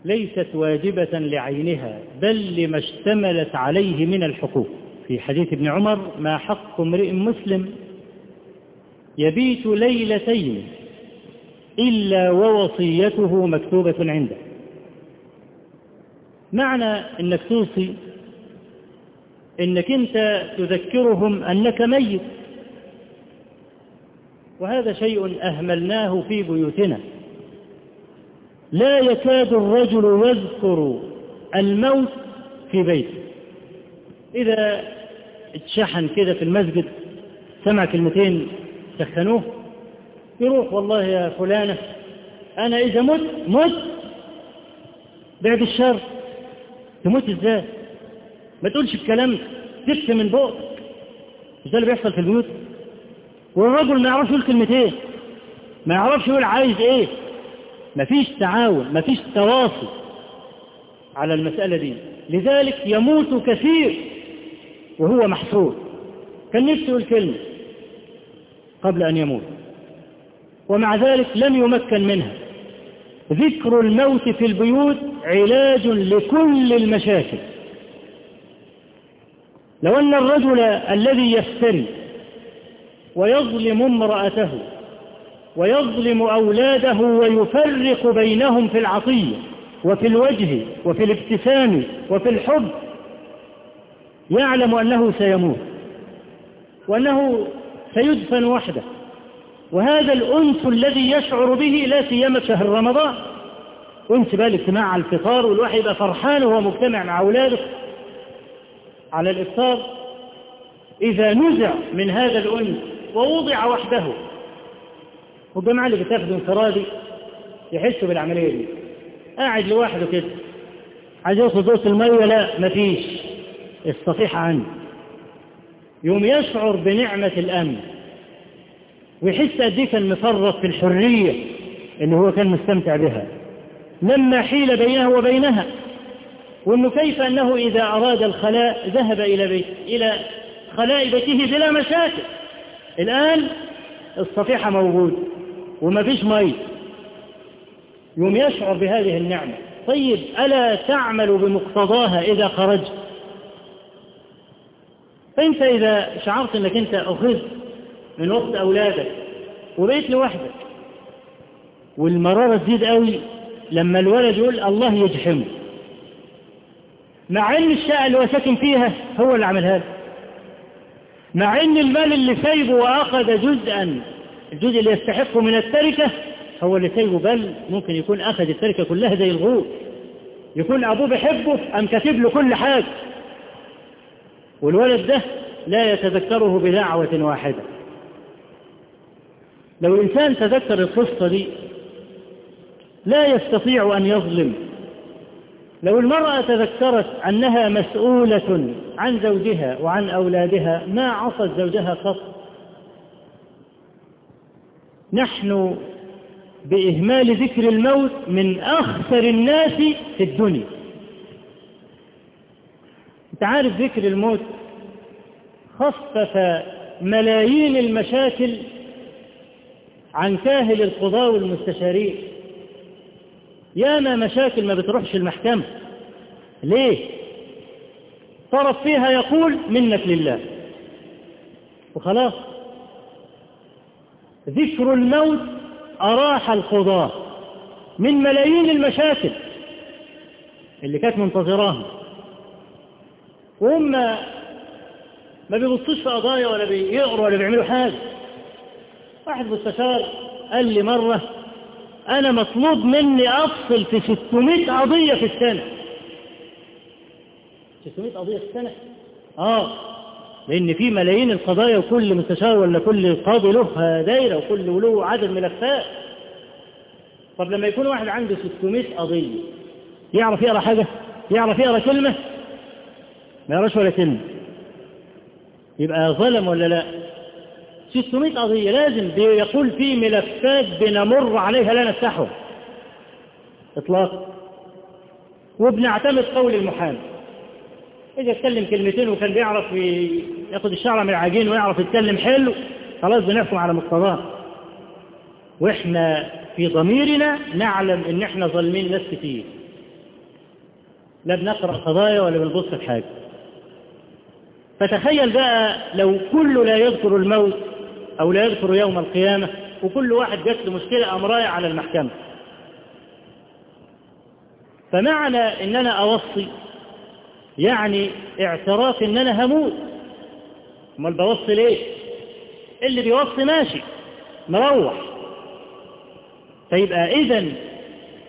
ليست واجبة لعينها بل لما اشتملت عليه من الحقوق. في حديث ابن عمر ما حق امرئ مسلم يبيت ليلتين إلا ووصيته مكتوبة عنده. معنى أنك توصي أنك أنت تذكرهم أنك ميت. وهذا شيء أهملناه في بيوتنا. لا يكاد الرجل يذكر الموت في بيته. إذا اتشحن كده في المسجد سمع كلمتين سخنوه يروح والله يا فلانة أنا إذا مت مت. بعد الشر. تموت إزاي؟ ما تقولش الكلام تكت من بقك. مش ده اللي بيحصل في البيوت؟ والرجل ما يعرفش يقول كلمتين. ما يعرفش يقول عايز إيه. مفيش تعاون مفيش تواصل على المسألة دي. لذلك يموت كثير وهو محسور كان نفسه يقول كلمة. قبل أن يموت. ومع ذلك لم يمكن منها. ذكر الموت في البيوت علاج لكل المشاكل. لو أن الرجل الذي يفتري ويظلم امرأته ويظلم أولاده ويفرق بينهم في العطية وفي الوجه وفي الابتسام وفي الحب يعلم أنه سيموت. وأنه سيدفن وحده. وهذا الأنس الذي يشعر به لا سيما شهر رمضان. أنس بقى الاجتماع على الفطار والواحد يبقى فرحان وهو مجتمع مع أولاده. على الإفطار. إذا نزع من هذا الأنس ووضع وحده. والجماعة اللي بتاخده انفرادي يحسوا بالعملية دي. قاعد لوحده كده. عايز يوصل دوس المية؟ لا مفيش. الصفيحة عنده يوم يشعر بنعمة الأمن ويحس قد إيه كان مفرط في الحرية اللي هو كان مستمتع بها. لما حيل بينه وبينها وإنه كيف أنه إذا أراد الخلاء ذهب إلى بيت إلى خلاء بيته بلا مشاكل. الآن الصفيحة موجود وما فيش مي. يوم يشعر بهذه النعمة. طيب ألا تعمل بمقتضاها إذا خرجت؟ فأنت إذا شعرت أنك أنت أخذت من وقت أولادك وبقيت لوحدك والمرارة تزيد قوي لما الولد يقول الله يجحمه مع إن الشقة اللي هو ساكن فيها هو اللي عملها له مع إن المال اللي سايبه وأخذ جزءا الجزء اللي يستحقه من التركة هو اللي سايبه بل ممكن يكون أخذ التركة كلها زي الغول يكون أبوه بيحبه أم كاتب له كل حاجة. والولد ده لا يتذكره بدعوة واحدة. لو الإنسان تذكر القصة دي لا يستطيع أن يظلم. لو المرأة تذكرت أنها مسؤولة عن زوجها وعن أولادها ما عصت زوجها قط؟ نحن بإهمال ذكر الموت من أخسر الناس في الدنيا. أنت عارف ذكر الموت؟ خفف ملايين المشاكل عن كاهل القضاة والمستشارين. ياما مشاكل ما بتروحش المحكمة. ليه؟ طرف فيها يقول منك لله. وخلاص. ذكر الموت أراح القضاة من ملايين المشاكل اللي كانت منتظراهم. وهم ما بيبصوش في قضايا ولا بيقروا ولا بيعملوا حاجة. واحد مستشار قال لي مرة أنا مطلوب مني أفصل في 600 قضية في السنة. 600 قضية في السنة؟ آه. لأن في ملايين القضايا وكل مستشار ولا كل قاضي له دايرة وكل له عدد ملفات طب لما يكون واحد عنده 600 قضية يعرف يقرأ حاجة؟ يعرف يقرأ كلمة؟ ما ولا كلمة. يبقى ظلم ولا لا؟ 600 قضية لازم يقول في ملفات بنمر عليها لا نفتحها إطلاق. وبنعتمد قول المحامي. إذا اتكلم كلمتين وكان بيعرف ياخد الشعر من العجين ويعرف يتكلم حلو خلاص بنحكم على مقتضاه. وإحنا في ضميرنا نعلم إن إحنا ظالمين ناس كتير لا بنقرأ قضايا ولا بنبص في حاجة. فتخيل بقى لو كل لا يذكر الموت أو لا يذكر يوم القيامة وكل واحد جات له مشكلة أم رايح على المحكمة. فمعنى إن أنا أوصي يعني اعتراف إن أنا هموت. أمال بوصي ليه؟ اللي بيوصي ماشي مروح. فيبقى إذا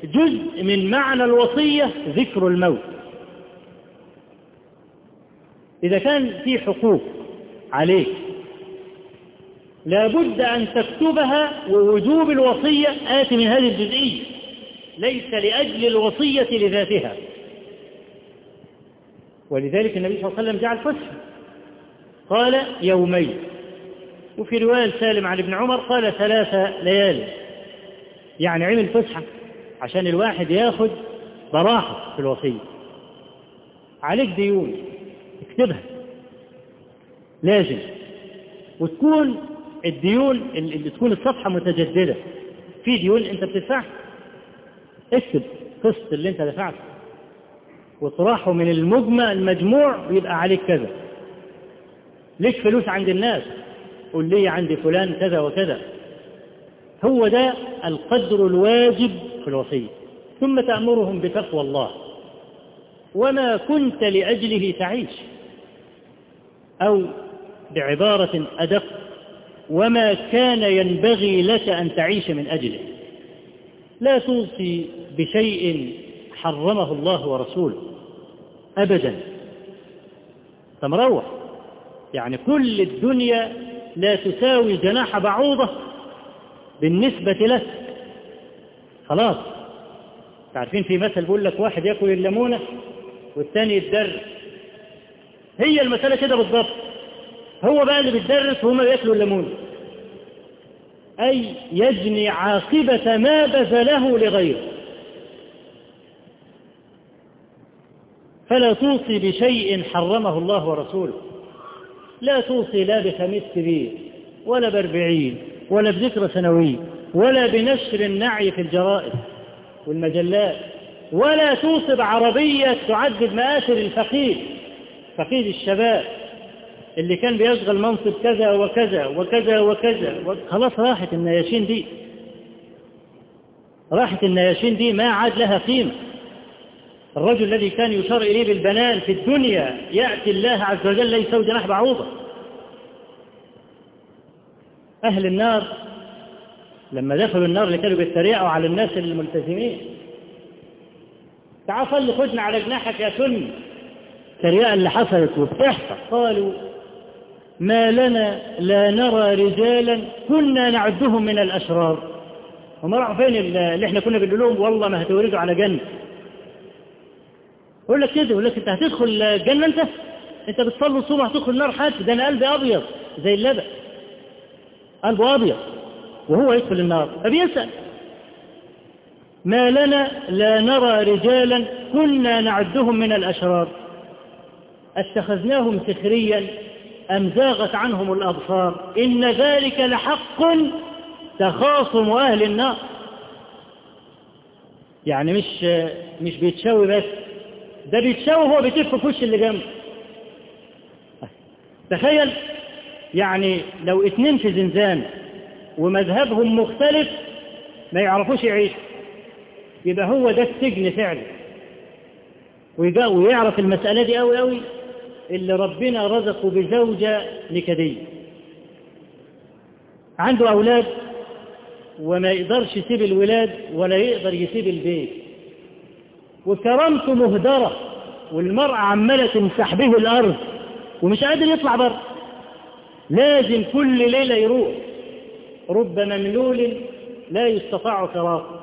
جزء من معنى الوصية ذكر الموت. إذا كان في حقوق عليك لابد أن تكتبها ووجوب الوصية آتي من هذه الجزئية ليس لأجل الوصية لذاتها. ولذلك النبي صلى الله عليه وسلم جعل فسحة قال يومين. وفي رواية سالم عن ابن عمر قال ثلاثة ليالي يعني عمل فسحة عشان الواحد ياخد براحة في الوصية. عليك ديون. اكتبها لازم. وتكون الديون اللي تكون الصفحة متجددة. في ديون انت بتدفعها. اكتب قسط اللي انت دفعته. وطرحه من المجمع المجموع يبقى عليك كذا. ليك فلوس عند الناس؟ قول لي عندي فلان كذا وكذا. هو ده القدر الواجب في الوصية. ثم تأمرهم بتقوى الله. وما كنت لأجله تعيش. أو بعبارة أدق وما كان ينبغي لك أن تعيش من أجله. لا توصي بشيء حرمه الله ورسوله أبدا. فمروح. يعني كل الدنيا لا تساوي جناح بعوضة بالنسبة لك. خلاص. تعرفين في مثل بيقول لك واحد ياكل الليمونة والثاني يتدرس هي المسألة كده بالضبط هو بقى اللي بيتدرس وهما بياكلوا الليمونة أي يجني عاقبة ما بذله لغيره. فلا توصي بشيء حرمه الله ورسوله. لا توصي لا بخميس كبير ولا بأربعين ولا بذكرى سنوية ولا بنشر النعي في الجرائد والمجلات ولا توصي بعربية تعدد مآثر الفقيد فقيد الشباب اللي كان بيشغل منصب كذا وكذا وكذا وكذا خلاص راحت النياشين دي. راحت النياشين دي ما عاد لها قيمة. الرجل الذي كان يشار إليه بالبنان في الدنيا يأتي الله عز وجل لا يسوي جناح بعوضة أهل النار لما دخلوا النار اللي كانوا بيتريقوا على الناس الملتزمين تعال صلي خدنا على جناحك يا سني. التريقة اللي حصلت وبتحصل قالوا ما لنا لا نرى رجالا كنا نعدهم من الأشرار. هم راحوا فين اللي إحنا كنا بنقول لهم والله ما هتوردوا على جنة. يقول لك كده يقول لك أنت هتدخل الجنة أنت؟ أنت بتصلي الصبح هتدخل نار حد ده أنا قلبي أبيض زي اللبن. قلبه أبيض وهو يدخل النار. فبيسأل ما لنا لا نرى رجالا كنا نعدهم من الأشرار. اتخذناهم سخريا أم زاغت عنهم الأبصار؟ إن ذلك لحق تخاصم أهل النار. يعني مش مش بيتشوي بس ده بيتشوي هو بيتف في وش اللي جنبه. تخيل يعني لو اتنين في زنزانة ومذهبهم مختلف ما يعرفوش يعيشوا يبقى هو ده السجن فعلا. ويعرف المسألة دي قوي قوي اللي ربنا رزقه بزوجة نكدية عنده أولاد وما يقدرش يسيب الولاد ولا يقدر يسيب البيت. وكرامته مهدرة والمرأة عمالة تمسح به الأرض ومش قادر يطلع بره. لازم كل ليلة يروح. رب مملول لا يستطاع فراقه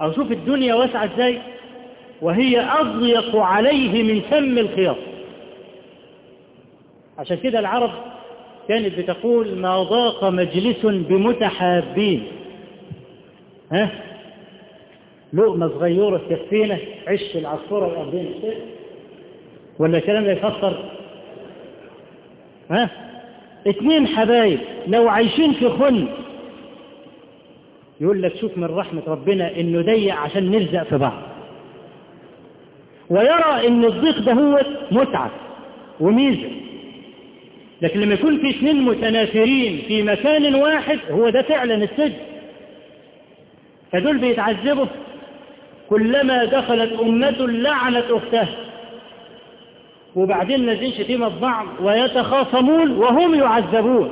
أو شوف الدنيا واسعة إزاي؟ وهي أضيق عليه من سم الخياط. عشان كده العرب كانت بتقول ما ضاق مجلس بمتحابين. ها؟ لقمة صغيرة تكفينا عش العصفورة الأرضين ولا الكلام ده يفسر؟ ها؟ اتنين حبايب لو عايشين في خن. يقول لك شوف من رحمة ربنا إنه ضيق عشان نلزق في بعض. ويرى إن الضيق ده هو متعة وميزة. لكن لما يكون في اثنين متنافرين في مكان واحد هو ده فعلا السجن. فدول بيتعذبوا. كلما دخلت أمة لعنت أختها. وبعدين نازلين شتيمة بعض ويتخاصمون وهم يعذبون.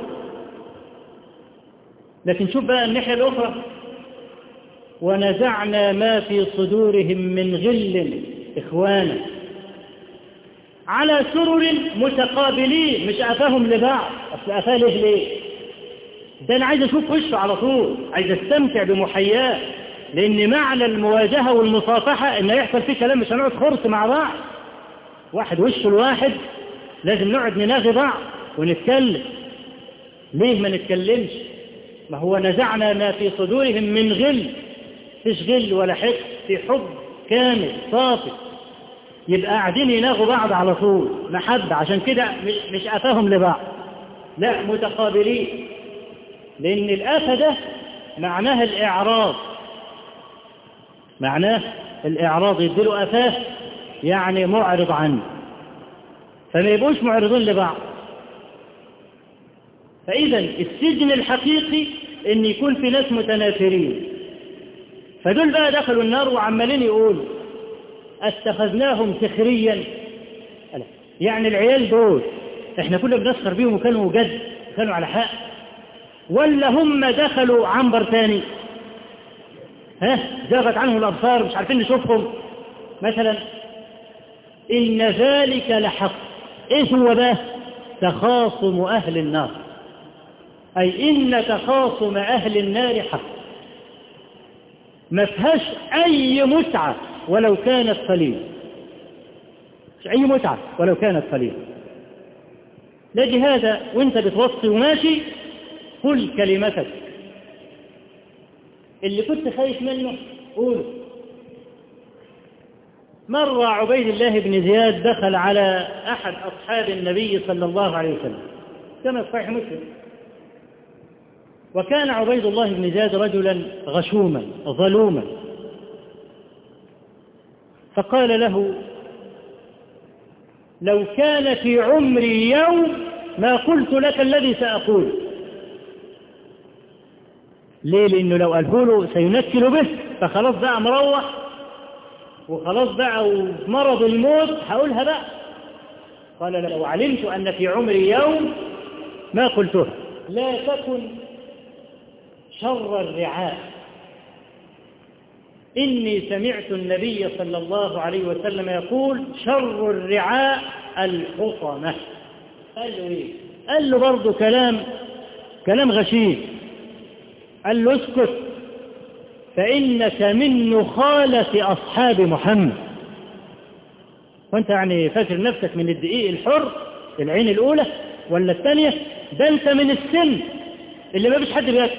لكن شوف بقى الناحية الأخرى. ونزعنا ما في صدورهم من غل إخوانا. على سرر متقابلين مش أفاهم لبعض. أصل ليه ليه؟ ده أنا عايز أشوف وشه على طول عايز أستمتع بمحياه. لأن معنى المواجهة والمصافحة إن يحصل فيه كلام مش هنقعد خرص مع بعض. واحد وشه الواحد لازم نقعد نناغي بعض ونتكلم. ليه ما نتكلمش؟ ما هو نزعنا ما في صدورهم من غل. فيش غل ولا حقد في حب كامل صافي. يبقى قاعدين يناغوا بعض على طول محبة عشان كده مش, أفاهم لبعض. لا متقابلين. لأن الآفة ده معناها الإعراض. معناه الإعراض يديله أفاه يعني معرض عنه. فما يبقوش معرضين لبعض. فإذا السجن الحقيقي إن يكون في ناس متنافرين فدول بقى دخلوا النار وعمالين يقولوا أتخذناهم سخريا. يعني العيال دول إحنا كنا بنسخر بيهم وكانوا جد كانوا على حق. ولا هم دخلوا عنبر تاني. ها؟ زاغت عنهم الأبصار مش عارفين نشوفهم. مثلا إن ذلك لحق. إيه هو ده؟ تخاصم أهل النار. أي إن تخاصم أهل النار حق. ما فيهاش أي متعة. ولو كانت قليلة أي متعة ولو كانت قليلة لاجي هذا وأنت بتوصي وماشي قل كلمتك. اللي كنت خايف منه قوله مر عبيد الله بن زياد دخل على أحد أصحاب النبي صلى الله عليه وسلم. كما في صحيح مسلم. وكان عبيد الله بن زياد رجلا غشوما ظلوما. فقال له لو كان في عمري يوم ما قلت لك الذي سأقول. ليه؟ لأنه لو قاله له سينكل به فخلاص بقى مروح وخلاص بقى ومرض الموت هقولها بقى. قال لو علمت أن في عمري يوم ما قلتها لا تكن شر الرعاء. إني سمعت النبي صلى الله عليه وسلم يقول شر الرعاء الحطمة. قال له إيه؟ قال له برضه كلام كلام غشيم. قال له اسكت فإنك من نخالة أصحاب محمد. وأنت يعني فاكر نفسك من الدقيق الحر العين الأولى ولا الثانية؟ ده أنت من السن اللي ما فيش حد بياكل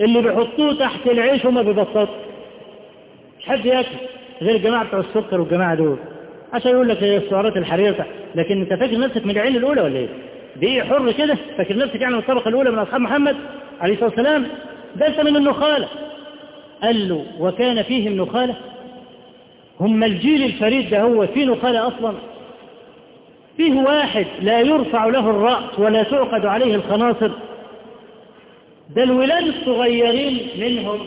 اللي بيحطوه تحت العيش وما بيبسطوا مش حد ياكل غير الجماعة بتوع السكر والجماعة دول. عشان يقول لك السعرات الحرارية لكن انت فاكر نفسك من العين الأولى ولا إيه؟ دقيق حر كده. فاكر نفسك يعني من الطبقة الأولى من أصحاب محمد عليه الصلاة والسلام؟ ده من النخالة. قال له وكان فيهم نخالة. هم الجيل الفريد ده هو فيه نخالة أصلا. فيه واحد لا يرفع له الرأس ولا تعقد عليه الخناصر. ده الولاد الصغيرين منهم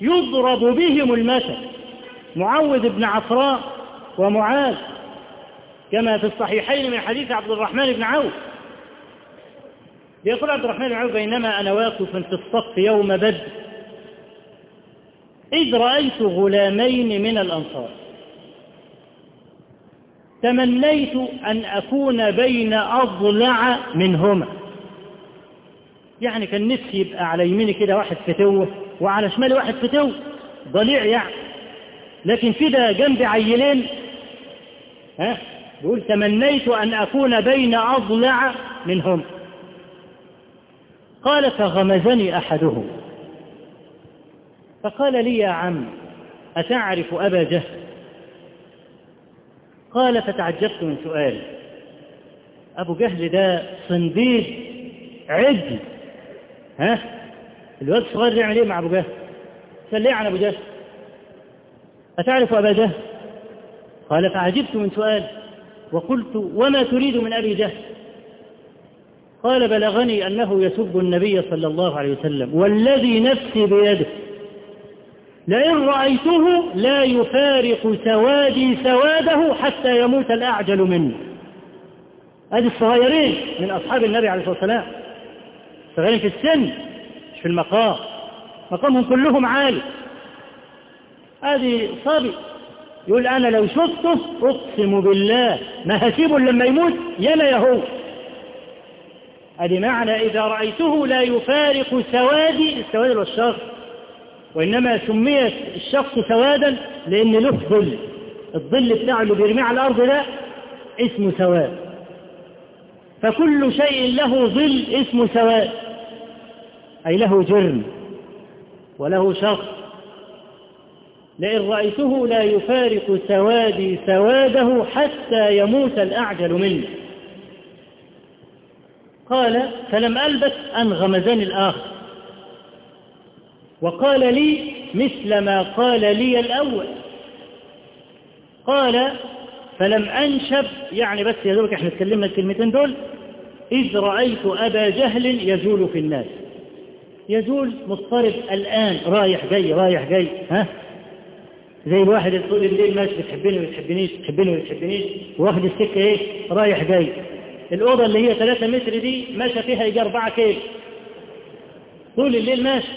يضرب بهم المثل. معوذ بن عفراء ومعاذ كما في الصحيحين من حديث عبد الرحمن بن عوف. يقول عبد الرحمن بن عوف بينما أنا واقف في الصف يوم بدر إذ رأيت غلامين من الأنصار. تمنيت أن أكون بين أضلع منهما. يعني كان نفسي يبقى على يميني كده واحد فتوة وعلى شمالي واحد فتوة ضليع يعني. لكن في ده جنبي عيلين ها بيقول تمنيت أن أكون بين أضلع منهم. قال فغمزني أحدهم. فقال لي يا عم أتعرف أبا جهل؟ قال فتعجبت من سؤالي أبو جهل ده صنديد عجل ها؟ الواد الصغير يعمل إيه مع أبو جهل؟ سأل ليه عن أبو جهل؟ أتعرف أبا جهل؟ قال فعجبت من سؤالي وقلت وما تريد من أبي جهل؟ قال بلغني أنه يسب النبي صلى الله عليه وسلم والذي نفسي بيده. لئن رأيته لا يفارق سوادي سواده حتى يموت الأعجل منه. هذه الصغيرين من أصحاب النبي عليه الصلاة والسلام. صغيرين في السن. في المقام. مقامهم كلهم عالي هذه صبي. يقول أنا لو شفته أقسم بالله. ما هسيبه لما يموت يلا يا هو هذه معنى إذا رأيته لا يفارق سوادي السواد والشر. وإنما سميت الشخص سوادا لأن له ظل. الظل بتاعه اللي بيرميه على الأرض ده اسمه سواد. فكل شيء له ظل اسمه سواد. أي له جرم وله شخص. لئن رأيته لا يفارق سوادي سواده حتى يموت الأعجل منه. قال فلم ألبث أن غمزني الآخر. وقال لي مثل ما قال لي الأول. قال فلم أنشب يعني بس يا دوبك إحنا اتكلمنا الكلمتين دول؟ إذ رأيت أبا جهل يزول في الناس. يزول مضطرب الآن رايح جاي رايح جاي ها؟ زي الواحد اللي طول الليل ماشي بتحبني وما بتحبنيش؟ بتحبني وما بتحبنيش؟ واخد السكة إيه؟ رايح جاي. الأوضة اللي هي 3 متر دي ماشى فيها يجي 4 كيلو طول الليل ماشي.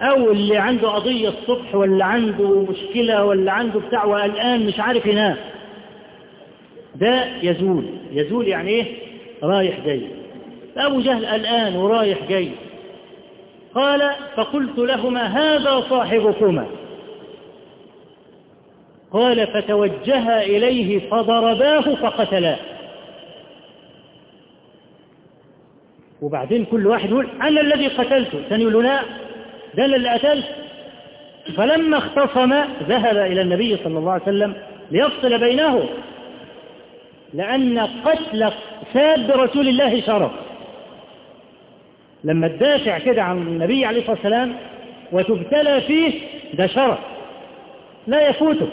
أو اللي عنده قضية الصبح ولا عنده مشكلة ولا عنده بتاع وقلقان مش عارف ينام. ده يزول. يزول يعني إيه؟ رايح جاي. أبو جهل الآن ورايح جاي. قال فقلت لهما هذا صاحبكما. قال فتوجها إليه فضرباه فقتلاه. وبعدين كل واحد يقول أنا الذي قتلته. ثاني يقول لا ده أنا اللي قتلت. فلما اختصم ذهب إلى النبي صلى الله عليه وسلم ليفصل بينهم لأن قتل ساب رسول الله شرف. لما تدافع كده عن النبي عليه الصلاة والسلام وتبتلى فيه ده شرف. لا يفوتك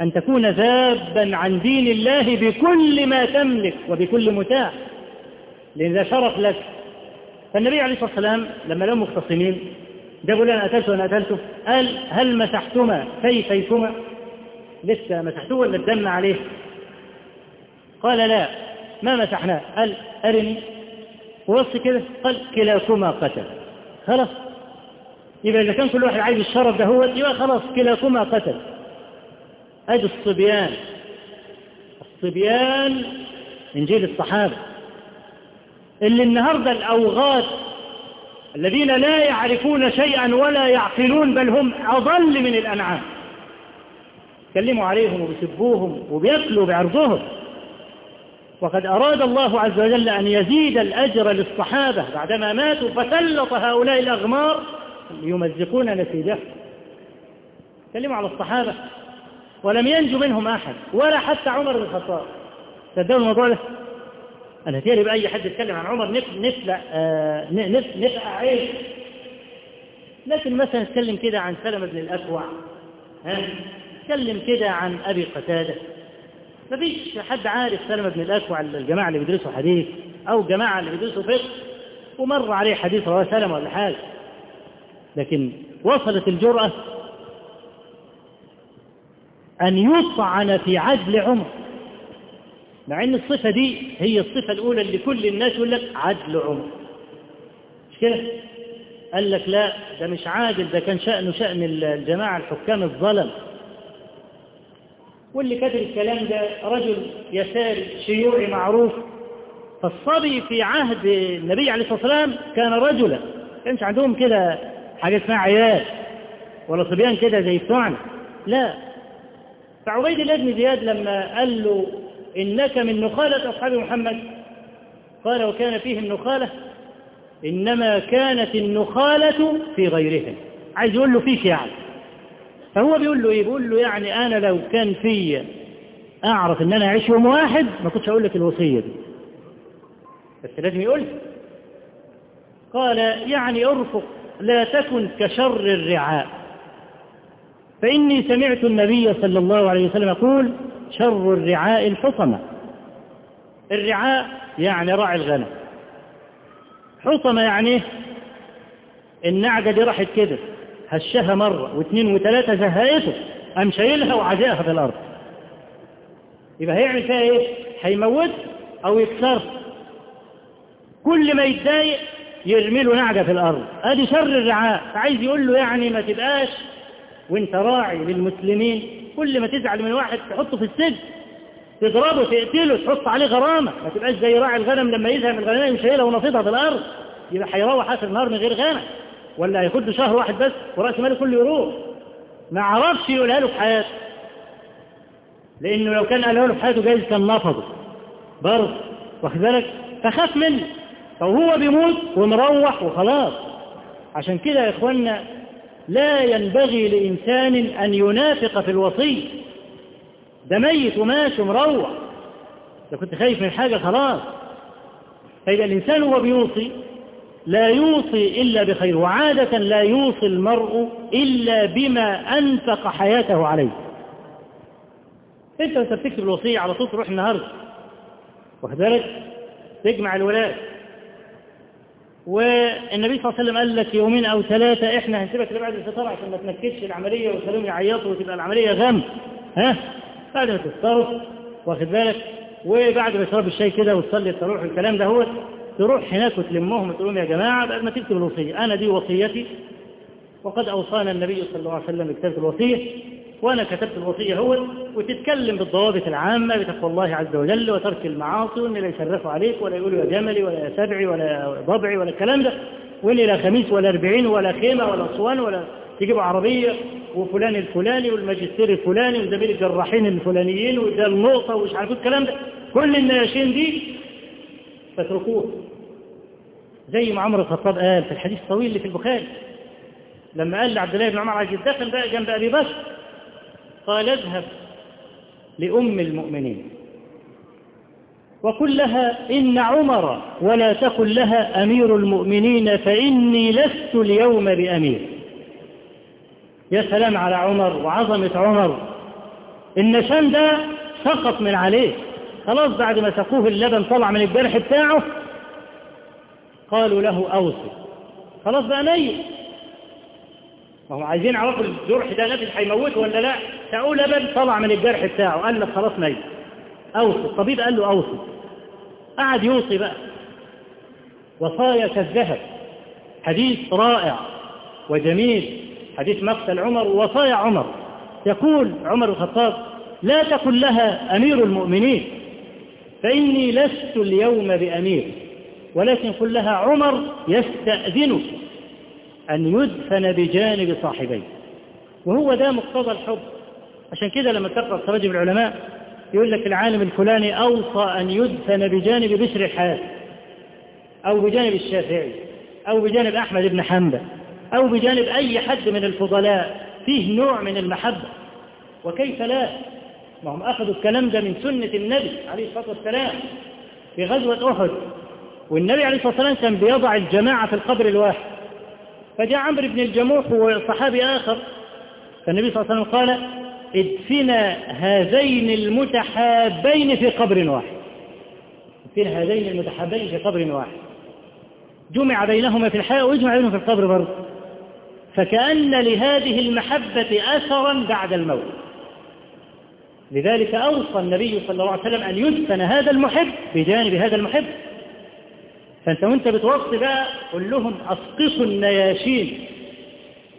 أن تكون ذابا عن دين الله بكل ما تملك وبكل متاع لأن ده شرف لك. فالنبي عليه الصلاة والسلام لما لهم مختصمين ده يقول أنا قتلته وأنا قتلته قال هل مسحتما؟ سيفيكما لسه مسحتوه ولا الدم عليه؟ قال لا ما مسحناه. قال أرني. وبص كده قال كلاكما قتل. خلاص. يبقى إذا كان كل واحد عايز الشرف ده هو يبقى خلاص كلاكما قتل. أدي الصبيان. الصبيان من جيل الصحابة. اللي النهاردة الأوغاد الذين لا يعرفون شيئا ولا يعقلون بل هم أضل من الأنعام. كلموا عليهم وبيسبوهم وبيأكلوا بعرضهم. وقد أراد الله عز وجل أن يزيد الأجر للصحابة بعدما ماتوا فسلط هؤلاء الأغمار ليمزقون نسيجهم كلموا على الصحابة. ولم ينجو منهم أحد ولا حتى عمر بن الخطاب. صدقوا الموضوع ده؟ أنا تيري بأي حد يتكلم عن عمر نفلع آه عيش لكن مثلا نتكلم كده عن سلمة بن الأكوع ها؟ نتكلم كده عن أبي قتادة. ما فيش حد عارف سلمة بن الأكوع الجماعة اللي بيدرسوا حديث أو الجماعة اللي بيدرسوا فقه ومر عليه حديث رواه سلمة ولا حاجة. لكن وصلت الجرأة أن يطعن في عدل عمر. مع أن الصفة دي هي الصفة الأولى اللي كل الناس يقول لك عدل عمر. مش كده؟ قال لك لا ده مش عادل ده كان شأنه شأن الجماعة الحكام الظلم. واللي كتب الكلام ده رجل يساري شيوعي معروف فالصبي في عهد النبي عليه الصلاة والسلام كان رجلا كانش عندهم كده حاجة اسمها عيال ولا صبيان كده زي بتوعنا لا. فعبيد الله بن زياد لما قال له إنك من نخالة أصحاب محمد قال وكان فيهم نخالة إنما كانت النخالة في غيرهم. عايز يقول له فيك يعني. فهو بيقول له إيه؟ بيقول له يعني أنا لو كان في أعرف إن أنا أعيش يوم واحد ما كنتش أقول لك الوصية دي. بس لازم يقول. قال يعني أرفق لا تكن كشر الرعاء. فإني سمعت النبي صلى الله عليه وسلم يقول شر الرعاء الحطمة الرعاء يعني راعي الغنم. حطمة يعني النعجة دي راحت كده. هشها مرة واثنين وثلاثة زهقته قام شايلها وعزقها في الأرض. يبقى هيعمل فيها إيه؟ هيموت أو يكسر. كل ما يتضايق يرمي له نعجة في الأرض. أدي شر الرعاء. فعايز يقول له يعني ما تبقاش. وانت راعي للمسلمين. كل ما تزعل من واحد تحطه في السجن. تضربه تقتله تحط عليه غرامة. ما تبقاش زي راعي الغنم لما يزهق من الغنم يشيلها ونفضها في الأرض. يبقى هيروح آخر النهار من غير غنم. ولا هياخد شهر واحد بس ورأس ماله كله يروح. ما عرفش يقولها له في حياته. لأنه لو كان قالها له في حياته جايز كان نفضه. برضه واخد بالك؟ فخاف منه. فهو بيموت ومروح وخلاص. عشان كده يا إخوانا لا ينبغي لإنسان أن ينافق في الوصي ده ميت وماشي ومروح. لو كنت خايف من حاجة خلاص. فإذا الإنسان هو بيوصي لا يوصي إلا بخير وعادة لا يوصي المرء إلا بما أنفق حياته عليه. أنت وأنت بتكتب الوصية على طول تروح النهاردة. واخد بالك؟ تجمع الولاد والنبي صلى الله عليه وسلم قال لك يومين أو ثلاثة إحنا هنسيبك لبعد الفطار عشان ما تنكدش العملية ويخليهم يعيطوا وتبقى العملية غم. ها؟ بعد ما تفطروا واخد بالك؟ وبعد ما يشرب الشاي كده وتصلي التروح والكلام ده هو تروح هناك وتلمهم وتقول لهم يا جماعة بعد ما تكتب الوصية أنا دي وصيتي وقد أوصانا النبي صلى الله عليه وسلم بكتابة الوصية وأنا كتبت الوصية هو وتتكلم بالضوابط العامة بتقوى الله عز وجل وترك المعاصي وإن لا يشرفوا عليك ولا يقولوا يا جملي ولا يا سبعي ولا ضبعي ولا الكلام ده واللي لا خميس ولا أربعين ولا خيمة ولا أسوان ولا تجيبوا عربية وفلان الفلاني والماجستير الفلاني وزميل الجراحين الفلانيين وده النقطة ومش عارف الكلام ده. كل النياشين دي فاتركوه. زي ما عمر الخطاب قال في الحديث الطويل اللي في البخاري لما قال لعبد الله بن عمر عايز يتدخل بقى جنب أبي بكر قال اذهب لأم المؤمنين. وقل لها إن عمر ولا تقل لها أمير المؤمنين فإني لست اليوم بأمير. يا سلام على عمر وعظمة عمر. النشان ده سقط من عليه. خلاص بعد ما سقوه اللبن طلع من الجرح بتاعه قالوا له أوصي. خلاص بقى نيل. ما هم عايزين يعرفوا الجرح ده نفس هيموته ولا لا؟ سقوه لبن طلع من الجرح بتاعه قال لك خلاص نيل. أوصي. الطبيب قال له أوصي. قعد يوصي بقى. وصايا كالذهب. حديث رائع وجميل. حديث مقتل عمر ووصايا عمر. يقول عمر الخطاب لا تقل لها أمير المؤمنين. فإني لست اليوم بأمير ولكن قل لها عمر يستأذنك أن يدفن بجانب صاحبيه. وهو ده مقتضى الحب. عشان كده لما تقرأ تراجم العلماء يقول لك العالم الفلاني أوصى أن يدفن بجانب بشر الحياة أو بجانب الشافعي أو بجانب أحمد بن حنبل أو بجانب أي حد من الفضلاء. فيه نوع من المحبة. وكيف لا؟ ما هم أخذوا الكلام ده من سنة النبي عليه الصلاة والسلام في غزوة أحد. والنبي عليه الصلاة والسلام كان بيضع الجماعة في القبر الواحد. فجاء عمرو بن الجموح وصحابي آخر. فالنبي صلى الله عليه وسلم قال ادفنا هذين المتحابين في قبر واحد. ادفنا هذين المتحابين في قبر واحد. جمع بينهما في الحياة ويجمع بينهم في القبر برضه. فكأن لهذه المحبة أثرا بعد الموت. لذلك أوصى النبي صلى الله عليه وسلم أن يدفن هذا المحب بجانب هذا المحب. فأنت وأنت بتوصي بقى قل لهم أسقطوا النياشين.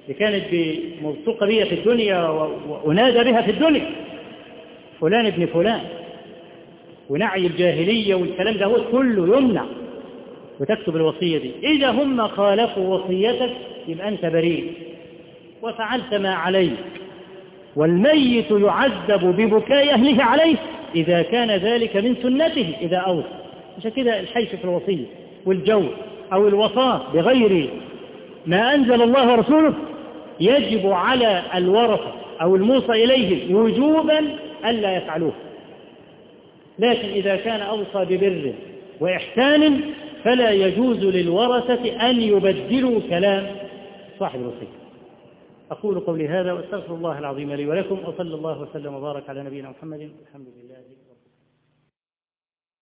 اللي كانت موثوقة بها في الدنيا وأنادى بها في الدنيا. فلان ابن فلان. ونعي الجاهلية والكلام ده هو كله يمنع. وتكتب الوصية دي. إذا هم خالفوا وصيتك يبقى أنت بريء. وفعلت ما عليك. والميت يعذب ببكاء أهله عليه إذا كان ذلك من سنته إذا أوصى. عشان كده الحيث في الوصية والجو أو الوصاة بغير ما أنزل الله ورسوله يجب على الورثة أو الموصى إليه وجوبا ألا يفعلوه. لكن إذا كان أوصى ببر وإحسان فلا يجوز للورثة أن يبدلوا كلام صاحب الوصية. أقول قولي هذا وأستغفر الله العظيم لي ولكم وصلى الله وسلم وبارك على نبينا محمد. الحمد لله.